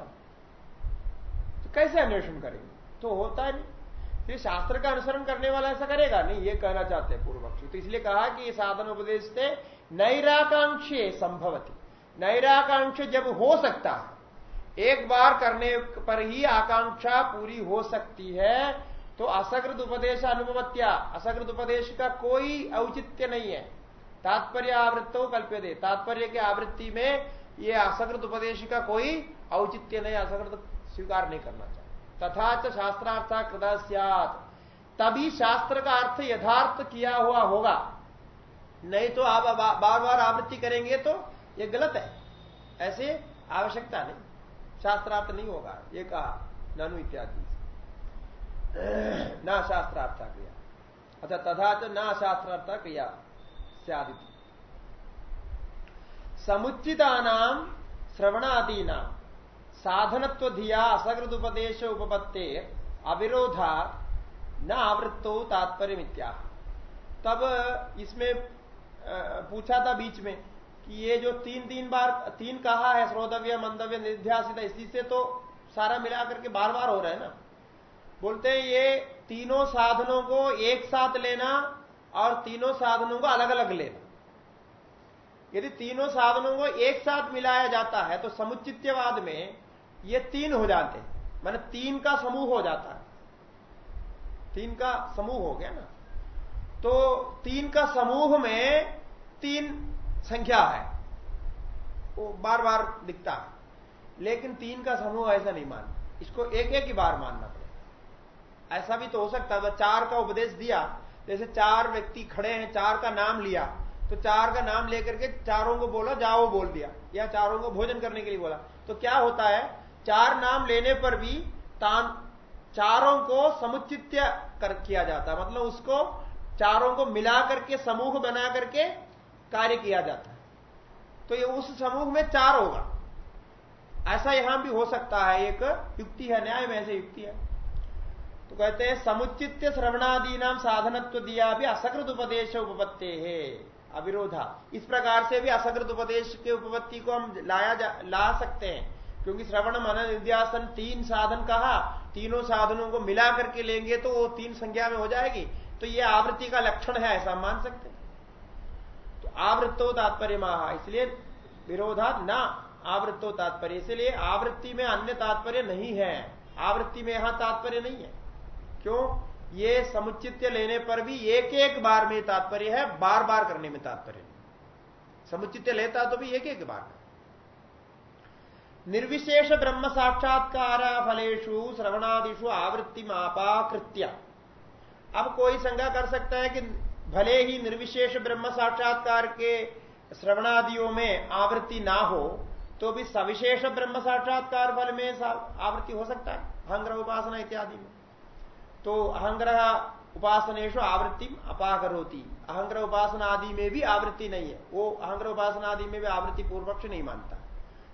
तो कैसे अन्वेषण करेंगे? तो होता नहीं। फिर शास्त्र का अनुसरण करने वाला ऐसा करेगा? नहीं, ये कहना चाहते हैं पूर्व पक्षी। तो इसलिए कहा कि ये साधन उपदेश से नैराकांक्षे संभवती। नैराकांक्ष जब हो सकता है, एक बार करने पर ही आकांक्षा पूरी हो सकती है तो असकृत उपदेश अनुपत्या असकृत उपदेश का कोई औचित्य नहीं है। तात्पर्य आवृत्तो कल्प्य दे तात्पर्य के आवृत्ति में ये असकृत उपदेश का कोई औचित्य नहीं, असकृत स्वीकार नहीं करना चाहिए। तथा शास्त्रार्थ कृत तभी शास्त्र का अर्थ यथार्थ किया हुआ होगा। नहीं तो आप बार बार आवृत्ति करेंगे तो ये गलत है। ऐसे आवश्यकता नहीं। शास्त्रार्थ नहीं होगा। ये कहा, ननु इत्यादि। न शास्त्रार्थ क्रिया अच्छा तथा च न शास्त्रार्थ क्रिया सदिति समुचिता श्रवणादीना साधनत्व धिया असकृत उपदेश उपपत्ते अविरोधा न आवृत्तो तात्पर्य मित्या तब इसमें पूछा था बीच में कि ये जो तीन तीन बार, तीन कहा है, श्रोतव्य मंदव्य निध्यासित, इसी से तो सारा मिला करके बार बार हो रहा है ना? बोलते हैं ये तीनों साधनों को एक साथ लेना और तीनों साधनों को अलग अलग लेना। यदि तीनों साधनों को एक साथ मिलाया जाता है तो समुचित्यवाद में ये तीन हो जाते हैं। मान तीन का समूह हो जाता है। तीन का समूह हो गया ना? तो तीन का समूह में तीन संख्या है। वो बार बार दिखता है। लेकिन तीन का समूह ऐसा नहीं मानना इसको एक एक ही बार मानना ऐसा भी तो हो सकता है चार का उपदेश दिया, जैसे चार व्यक्ति खड़े हैं, चार का नाम लिया तो चार का नाम लेकर के चारों को बोला, जाओ बोल दिया, या चारों को भोजन करने के लिए बोला। तो क्या होता है, चार नाम लेने पर भी तान, चारों को समुचित कर, किया जाता है। मतलब उसको चारों को मिला करके, समूह बना करके कार्य किया जाता है। तो ये उस समूह में चार होगा। ऐसा यहाँ भी हो सकता है, एक युक्ति है, न्याय में ऐसे युक्ति है। तो कहते हैं समुचित श्रवणादि नाम साधनत्व दिया भी असकृत उपदेश उपपत्ति। है अविरोधा। इस प्रकार से भी असकृत उपदेश के उपपत्ति को हम लाया जा, ला सकते हैं। क्योंकि श्रवण मन विद्यासन तीन साधन कहा तीनों साधनों को मिला करके लेंगे तो वो तीन संख्या में हो जाएगी। तो ये आवृत्ति का लक्षण है ऐसा मान सकते तो आवृत्तो तात्पर्य महा। इसलिए विरोधा न आवृत्तो तात्पर्य। इसलिए आवृत्ति में अन्य तात्पर्य नहीं है। आवृत्ति में यहाँ तात्पर्य नहीं है। क्यों? ये समुचित्य लेने पर भी एक एक बार में तात्पर्य है बार बार करने में तात्पर्य समुचित्य लेता तो भी एक एक बार निर्विशेष ब्रह्म साक्षात्कार फलेशु श्रवणादिशु आवृत्ति मापाकृत्य अब कोई संज्ञा कर सकता है कि भले ही निर्विशेष ब्रह्म साक्षात्कार के श्रवणादियों में आवृत्ति ना हो तो भी सविशेष ब्रह्म साक्षात्कार फल में आवृत्ति हो सकता है। अहंग्रह उपासना इत्यादि में। तो अहंग्रह उपासनेशु आवृत्ति अपाकर होती अहंग्रह उपासना आदि में भी आवृत्ति नहीं है। वो अहंग्रह उपासना आदि में भी आवृत्ति पूर्व पक्ष नहीं मानता।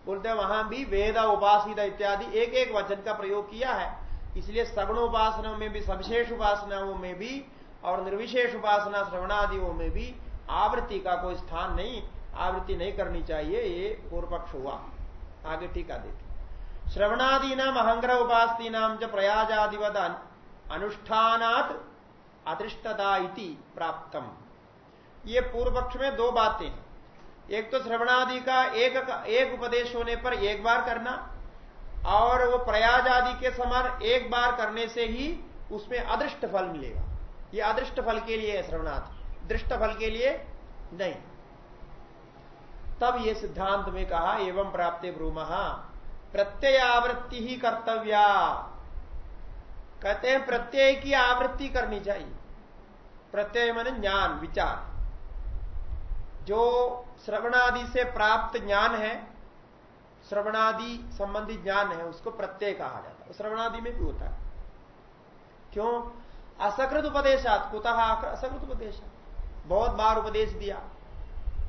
बोलते हैं, वहाँ भी वेद उपासित इत्यादि एक एक वचन का प्रयोग किया है। इसलिए सगुण उपासनाओं में भी, सविशेष उपासनाओं में भी और निर्विशेष उपासना श्रवणादियों में भी आवृत्ति का कोई स्थान नहीं, आवृत्ति नहीं करनी चाहिए, ये पूर्व पक्ष हुआ। आगे टीका देखिए श्रवणादि नाम अहंग्रह उपासती नाम जो प्रयाजादिवद अनुष्ठानात अदृष्टता इति प्राप्तम। ये पूर्व पक्ष में दो बातें हैं। एक तो श्रवणादि का एक एक उपदेश होने पर एक बार करना और वो प्रयाज आदि के समान एक बार करने से ही उसमें अदृष्ट फल मिलेगा। ये अदृष्ट फल के लिए है श्रवणादि दृष्ट फल के लिए नहीं। तब ये सिद्धांत में कहा, एवं प्राप्त ब्रूमहा प्रत्यय आवृत्ति ही कर्तव्या। कहते हैं प्रत्यय की आवृत्ति करनी चाहिए। प्रत्यय मन ज्ञान, विचार। जो श्रवणादि से प्राप्त ज्ञान है, श्रवणादि संबंधी ज्ञान है, उसको प्रत्यय कहा जाता है। श्रवणादि में भी होता है। क्यों? असकृत उपदेशात, कुतः असकृत उपदेश। बहुत बार उपदेश दिया।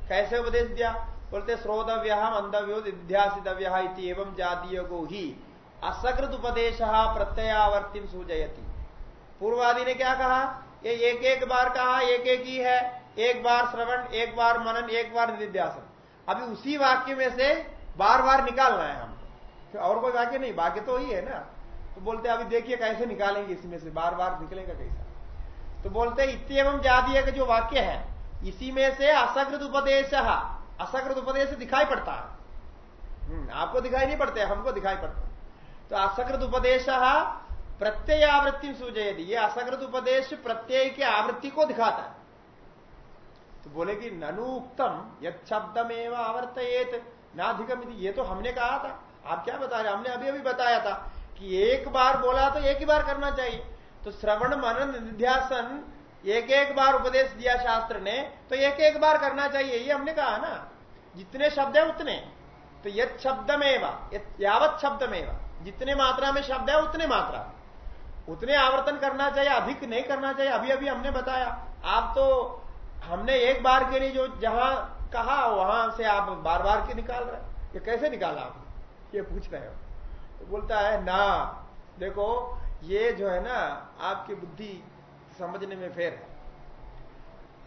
कैसे उपदेश दिया? बोलते, श्रोतव्य अंधव्यो विध्यासितव्य एवं जातीय को ही। असकृत उपदेश प्रत्ययावर्ति सूजयती। पूर्वादि ने क्या कहा? ये एक एक बार कहा एक एक ही है एक बार श्रवण एक बार मनन एक बार निध्यासन अभी उसी वाक्य में से बार बार निकालना है हमको तो और कोई वाक्य नहीं वाक्य तो ही है ना। तो बोलते अभी देखिए कैसे निकालेंगे इसमें से बार बार निकलेगा कैसा? तो बोलते इतम जातीय का जो वाक्य है इसी में से असकृत उपदेश असकृत उपदेश दिखाई पड़ता है। हम्म, आपको दिखाई नहीं पड़ते हमको दिखाई पड़ता तो असकृत उपदेश प्रत्यय आवृत्ति सूचयती। ये असकृत उपदेश प्रत्यय की आवृत्ति को दिखाता है। तो बोले कि ननुक्तम यद शब्दमेव आवर्तयेत नाधिकम ये तो हमने कहा था। आप क्या बता रहे हमने अभी अभी बताया था कि एक बार बोला तो एक ही बार करना चाहिए। तो श्रवण मनन निध्यासन, एक एक बार उपदेश दिया शास्त्र ने तो एक एक बार करना चाहिए, ये हमने कहा ना। जितने शब्द है उतने। तो यद शब्दमेवा यावत शब्दमेवा। जितने मात्रा में शब्द है, उतने मात्रा उतने आवर्तन करना चाहिए, अधिक नहीं करना चाहिए। अभी अभी हमने बताया। आप तो हमने एक बार के लिए जो, जहाँ कहा, वहाँ से आप बार बार के निकाल रहे ये कैसे निकाला आप ये पूछ रहे हो। तो बोलता है, ना, देखो, ये जो है ना, आपकी बुद्धि समझने में फेर है।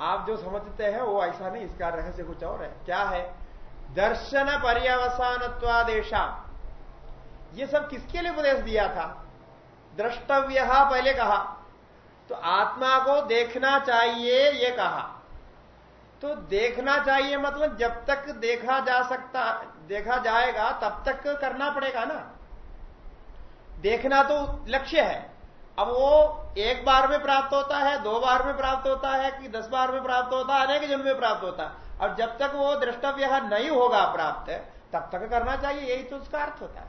आप जो समझते हैं, वो ऐसा नहीं, इसका रहस्य कुछ और है। क्या है? दर्शन पर्यवसानत्वादेशा। ये सब किसके लिए उपदेश दिया था? द्रष्टव्य पहले कहा। तो आत्मा को देखना चाहिए, ये कहा। तो देखना चाहिए मतलब जब तक देखा जा सकता, देखा जाएगा, तब तक करना पड़ेगा ना। देखना तो लक्ष्य है। अब वो एक बार में प्राप्त होता है, दो बार में प्राप्त होता है, कि दस बार में प्राप्त होता है, अनेक जन्म में प्राप्त होता है। अब जब तक वो द्रष्टव्य नहीं होगा प्राप्त, तब तक करना चाहिए, यही तो उसका अर्थ होता है।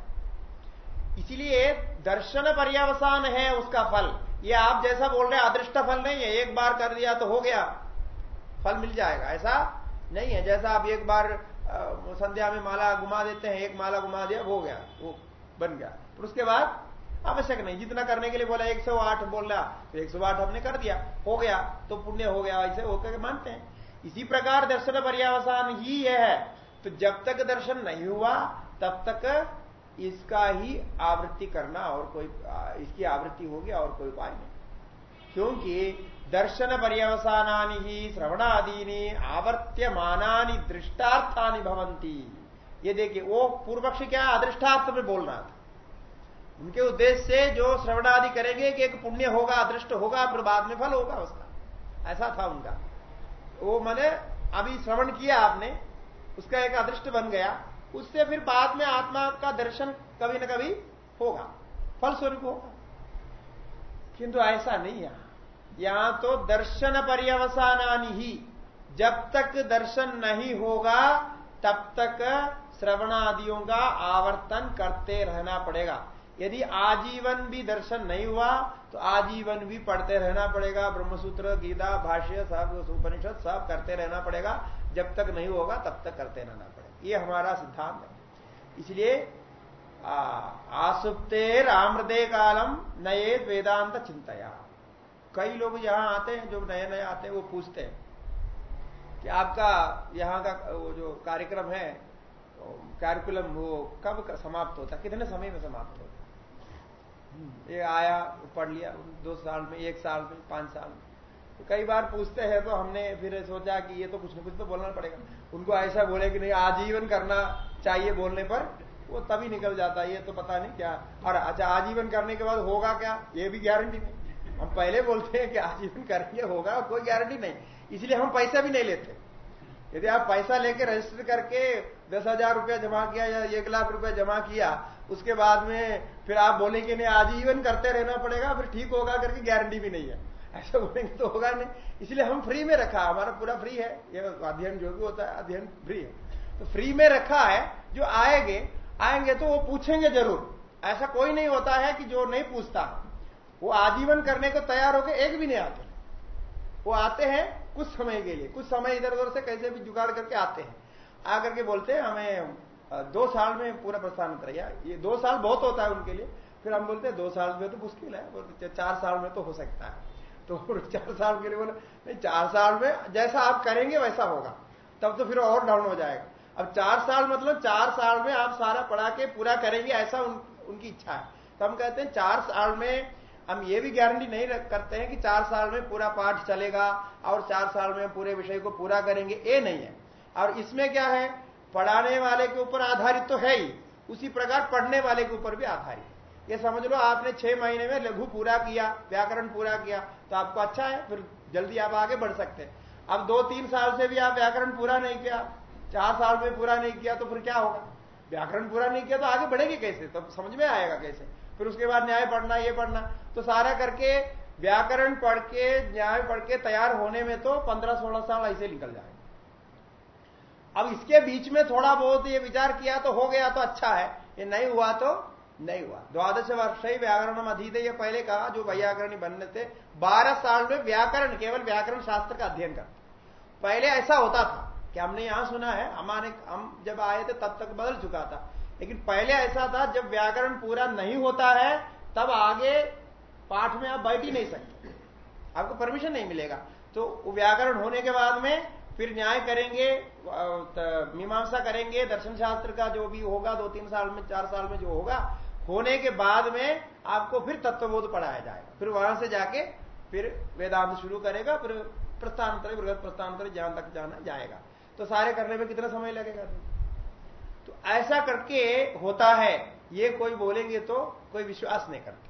इसलिए दर्शन पर्यावसान है उसका फल। ये आप जैसा बोल रहे अदृष्ट फल नहीं है, एक बार कर दिया तो हो गया। फल मिल जाएगा, ऐसा नहीं है। जैसा आप एक बार संध्या में माला घुमा देते हैं, एक माला घुमा दिया हो गया, वो बन गया। फिर उसके बाद आवश्यक नहीं, जितना करने के लिए बोला 108 बोल रहा तो 108 हमने कर दिया, हो गया तो पुण्य हो गया, ऐसे होकर मानते हैं। इसी प्रकार दर्शन पर्यावसान ही है। तो जब तक दर्शन नहीं हुआ, तब तक इसका ही आवृत्ति करना और कोई इसकी आवृत्ति होगी और कोई उपाय नहीं। क्योंकि दर्शन पर्यवसानी ही, श्रवणादीनी आवर्त्यमानी दृष्टार्थानी भवंती ये देखिए, वो पूर्व पक्ष क्या अदृष्टार्थ में बोल रहा था? उनके उद्देश्य से जो श्रवणादि करेंगे कि एक पुण्य होगा, अदृष्ट होगा, फिर बाद में फल होगा उसका। ऐसा था उनका। वो मैंने, अभी श्रवण किया आपने, उसका एक अदृष्ट बन गया। उससे फिर बाद में आत्मा का दर्शन कभी ना कभी होगा फल स्वरूप होगा। किंतु ऐसा नहीं यहाँ यहाँ तो दर्शन पर्यवसानी ही, जब तक दर्शन नहीं होगा, तब तक श्रवणादियों का आवर्तन करते रहना पड़ेगा। यदि आजीवन भी दर्शन नहीं हुआ तो आजीवन भी पढ़ते रहना पड़ेगा। ब्रह्मसूत्र, गीता, भाष्य, सब, उपनिषद सब करते रहना पड़ेगा। जब तक नहीं होगा, तब तक करते रहना पड़ेगा। ये हमारा सिद्धांत है। इसलिए आसुप्तेर आमृदे कालम नए वेदांत चिंतया। कई लोग यहाँ आते हैं, जो नए नए आते हैं, वो पूछते हैं कि आपका यहाँ का वो जो कार्यक्रम है कैरिकुलम वो कब समाप्त होता कितने समय में समाप्त होता ये आया, पढ़ लिया, दो साल में, एक साल में, पाँच साल में। तो कई बार पूछते हैं तो हमने फिर सोचा कि ये तो कुछ ना कुछ तो बोलना पड़ेगा। उनको ऐसा बोले कि नहीं, आजीवन करना चाहिए बोलने पर, वो तभी निकल जाता है, ये तो पता नहीं क्या। और अच्छा आजीवन करने के बाद होगा क्या? ये भी गारंटी नहीं। हम पहले बोलते हैं कि आजीवन करेंगे, होगा, कोई गारंटी नहीं। इसलिए हम पैसा भी नहीं लेते। यदि आप पैसा लेके रजिस्टर करके दस हज़ार रुपया जमा किया या एक लाख रुपया जमा किया, उसके बाद में फिर आप बोलेंगे नहीं, आजीवन करते रहना पड़ेगा, फिर ठीक होगा करके गारंटी भी नहीं है। ऐसा बोलेंगे तो होगा नहीं। इसलिए हम फ्री में रखा, हमारा पूरा फ्री है। ये अध्ययन जो भी होता है, अध्ययन फ्री है। तो फ्री में रखा है, जो आएँगे आएँगे तो वो पूछेंगे ज़रूर। ऐसा कोई नहीं होता है कि जो नहीं पूछता। वो आजीवन करने को तैयार होकर एक भी नहीं आते। वो आते हैं कुछ समय के लिए। कुछ समय इधर उधर से कैसे भी जुगाड़ करके आते हैं। आकर के बोलते हैं, हमें दो साल में पूरा प्रस्थान उतरैया ये दो साल बहुत होता है उनके लिए। फिर हम बोलते हैं, दो साल में तो मुश्किल है। बोलते चार साल में तो हो सकता है। तो चार साल के लिए बोले नहीं चार साल में जैसा आप करेंगे वैसा होगा। तब तो फिर और डाउन हो जाएगा। अब चार साल मतलब चार साल में आप सारा पढ़ा के पूरा करेंगे ऐसा उन, उनकी इच्छा है। तो हम कहते हैं चार साल में हम ये भी गारंटी नहीं करते हैं कि चार साल में पूरा पाठ चलेगा और चार साल में पूरे विषय को पूरा करेंगे। ये नहीं है। और इसमें क्या है पढ़ाने वाले के ऊपर आधारित तो है ही उसी प्रकार पढ़ने वाले के ऊपर भी आधारित ये समझ लो आपने छह महीने में लघु पूरा किया व्याकरण पूरा किया तो आपको अच्छा है, फिर जल्दी आप आगे बढ़ सकते हैं। अब दो तीन साल से भी आप व्याकरण पूरा नहीं किया, चार साल में पूरा नहीं किया तो फिर क्या होगा? व्याकरण पूरा नहीं किया तो आगे बढ़ेगी कैसे? तो समझ में आएगा कैसे? फिर उसके बाद न्याय पढ़ना, ये पढ़ना। तो सारा करके व्याकरण पढ़ के, न्याय पढ़ के तैयार होने में तो पंद्रह सोलह साल ऐसे निकल जाएगा। अब इसके बीच में थोड़ा बहुत ये विचार किया तो हो गया तो अच्छा है, ये नहीं हुआ तो नहीं हुआ द्वादश वर्ष ही व्याकरण अधीत ये पहले कहा, जो व्याकरणी बनने थे बारह साल में व्याकरण, केवल व्याकरण शास्त्र का अध्ययन करते पहले ऐसा होता था कि हमने यहाँ सुना है हमारे हम जब आए थे तब तक बदल चुका था। लेकिन पहले ऐसा था, जब व्याकरण पूरा नहीं होता है, तब आगे पाठ में आप बैठ ही नहीं सकते। आपको परमिशन नहीं मिलेगा। तो व्याकरण होने के बाद में फिर न्याय करेंगे मीमांसा करेंगे, दर्शन शास्त्र का जो भी होगा, दो तीन साल में, चार साल में जो होगा होने के बाद में आपको फिर तत्वबोध पढ़ाया जाएगा फिर वहाँ से जाके फिर वेदांत शुरू करेगा, फिर प्रस्थानतर, बृहद प्रस्थानतर जहाँ तक जाना जाएगा। तो सारे करने में कितना समय लगेगा? तो ऐसा करके होता है, ये कोई बोलेंगे तो कोई विश्वास नहीं करते।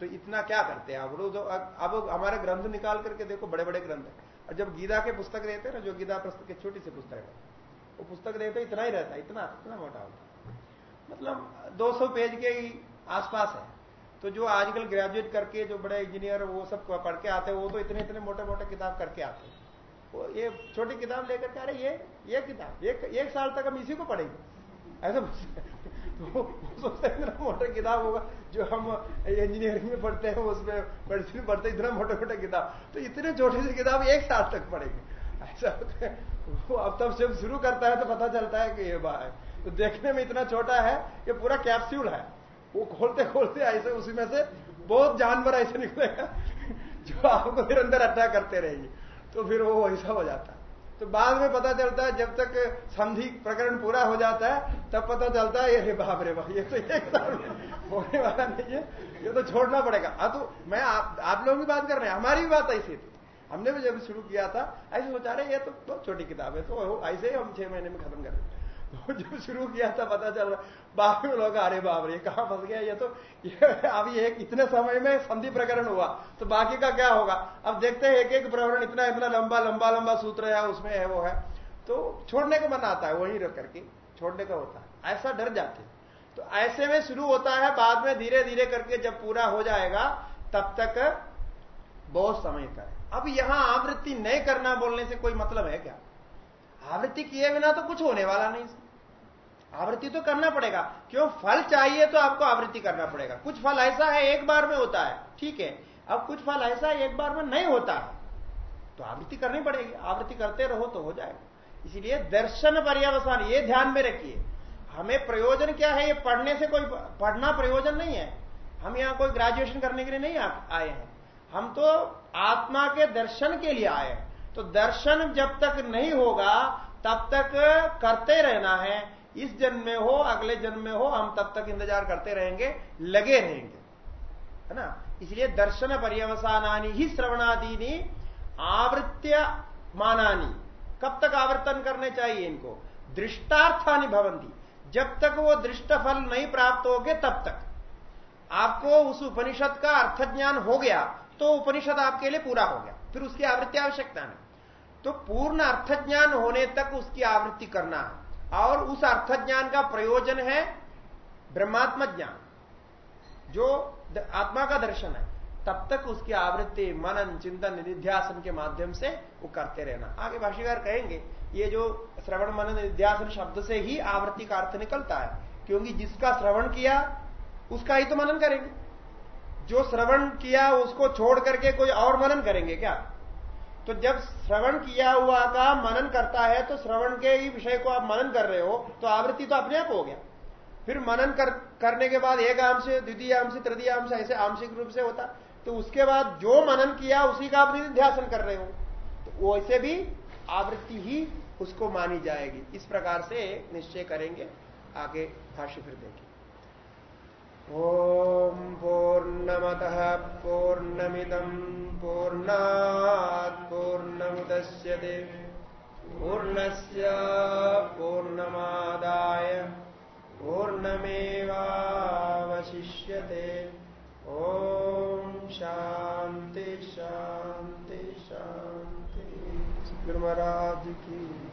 तो इतना क्या करते हैं अब अब हमारे ग्रंथ निकाल करके देखो बड़े बड़े ग्रंथ और जब गीता के पुस्तक रहते हैं ना, जो गीता पुस्तक छोटी सी पुस्तक है, वो पुस्तक रहते इतना ही रहता है, इतना इतना मोटा होता मतलब 200 पेज के ही आसपास है। तो जो आजकल ग्रेजुएट करके जो बड़े इंजीनियर वो सब पढ़ के आते हैं, वो तो इतने इतने मोटे मोटे किताब करके आते हैं। वो ये छोटी किताब लेकर के, अरे ये ये किताब एक एक साल तक हम इसी को पढ़ेंगे। ऐसा तो सोचते इतना मोटा किताब होगा जो हम इंजीनियरिंग में पढ़ते हैं, उसमें मेडिसिन में पढ़ते इतना मोटे मोटे किताब। तो इतने छोटी सी किताब एक साल तक पढ़ेंगे। ऐसा होता है। वो अब तब जब शुरू करता है तो पता चलता है कि ये बात तो देखने में इतना छोटा है ये पूरा कैप्सूल है। वो खोलते खोलते ऐसे उसी में से बहुत जानवर ऐसे निकलेगा जो आपको फिर अंदर अटैक करते रहेंगे। तो फिर वो ऐसा हो जाता। है तो बाद में पता चलता है जब तक संधि प्रकरण पूरा हो जाता है तब पता चलता है ये बाप रे बाप ये तो एक होने वाला नहीं है। ये तो छोड़ना पड़ेगा। हाँ तो मैं आप, आप लोगों की बात कर रहे हैं हमारी भी बात ऐसी थी। हमने भी जब शुरू किया था ऐसे सोचा रहे ये तो बहुत छोटी किताब है तो ऐसे ही हम छह महीने में खत्म कर देते तो जब शुरू किया था, पता चल रहा में लोग, अरे बाप रे कहाँ फंस गया ये तो? ये अभी एक इतने समय में संधि प्रकरण हुआ तो बाकी का क्या होगा? अब देखते हैं एक एक प्रकरण इतना इतना लंबा लंबा लंबा सूत्र है, उसमें है, वो है। तो छोड़ने का मन आता है, वही रख करके, छोड़ने का होता है। ऐसा डर जाते तो ऐसे में शुरू होता है, बाद में धीरे धीरे करके जब पूरा हो जाएगा, तब तक बहुत समय का अब यहाँ आवृत्ति नहीं करना बोलने से कोई मतलब है क्या? आवृत्ति किए बिना तो कुछ होने वाला नहीं। आवृत्ति तो करना पड़ेगा। क्यों? फल चाहिए तो आपको आवृत्ति करना पड़ेगा। कुछ फल ऐसा है, एक बार में होता है। ठीक है। अब कुछ फल ऐसा एक बार में नहीं होता है। तो आवृत्ति करनी पड़ेगी। आवृत्ति करते रहो तो हो जाएगा। इसीलिए दर्शन पर्यावसान, ये ध्यान में रखिए। हमें प्रयोजन क्या है? ये पढ़ने से कोई, पढ़ना प्रयोजन नहीं है। हम यहाँ कोई ग्रेजुएशन करने के लिए नहीं आए हैं। हम तो आत्मा के दर्शन के लिए आए हैं। तो दर्शन जब तक नहीं होगा, तब तक करते रहना है। इस जन्म में हो, अगले जन्म में हो, हम तब तक इंतज़ार करते रहेंगे, लगे रहेंगे। है ना? इसलिए दर्शन पर्यवसानी ही श्रवणादीनी आवृत्य मानानी। कब तक आवर्तन करने चाहिए इनको? दृष्टार्थानी भवंती जब तक वो दृष्ट फल नहीं प्राप्त हो गए तब तक। आपको उस उपनिषद का अर्थ ज्ञान हो गया तो उपनिषद आपके लिए पूरा हो गया। फिर उसकी आवृत्ति आवश्यकता नहीं। तो पूर्ण अर्थ ज्ञान होने तक उसकी आवृत्ति करना और उस अर्थ ज्ञान का प्रयोजन है ब्रह्मात्म ज्ञान, जो आत्मा का दर्शन है। तब तक उसकी आवृत्ति मनन, चिंतन, निध्यासन के माध्यम से वो करते रहना। आगे भाष्यकार कहेंगे, ये जो श्रवण मनन, निध्यासन शब्द से ही आवृत्ति का अर्थ निकलता है, क्योंकि जिसका श्रवण किया, उसका ही तो मनन करेंगे। जो श्रवण किया, उसको छोड़ करके कोई और मनन करेंगे क्या? तो जब श्रवण किया हुआ का मनन करता है तो श्रवण के ही विषय को आप मनन कर रहे हो तो आवृत्ति तो अपने आप हो गया। फिर मनन कर, करने के बाद एक आंश द्वितीय आंश तृतीय आंश ऐसे आंशिक रूप से होता। तो उसके बाद जो मनन किया उसी का आप निध्यासन कर रहे हो। तो वैसे भी आवृत्ति ही उसको मानी जाएगी। इस प्रकार से निश्चय करेंगे। आगे भाष्य फिर देखें। ॐ पूर्णमतः पूर्णमिदम् पूर्णात् पूर्णमुदस्यते। पूर्णस्य पूर्णमादाय पूर्णमेवावशिष्यते। ॐ शान्ति शान्ति शान्ति। गुरुमहाराज की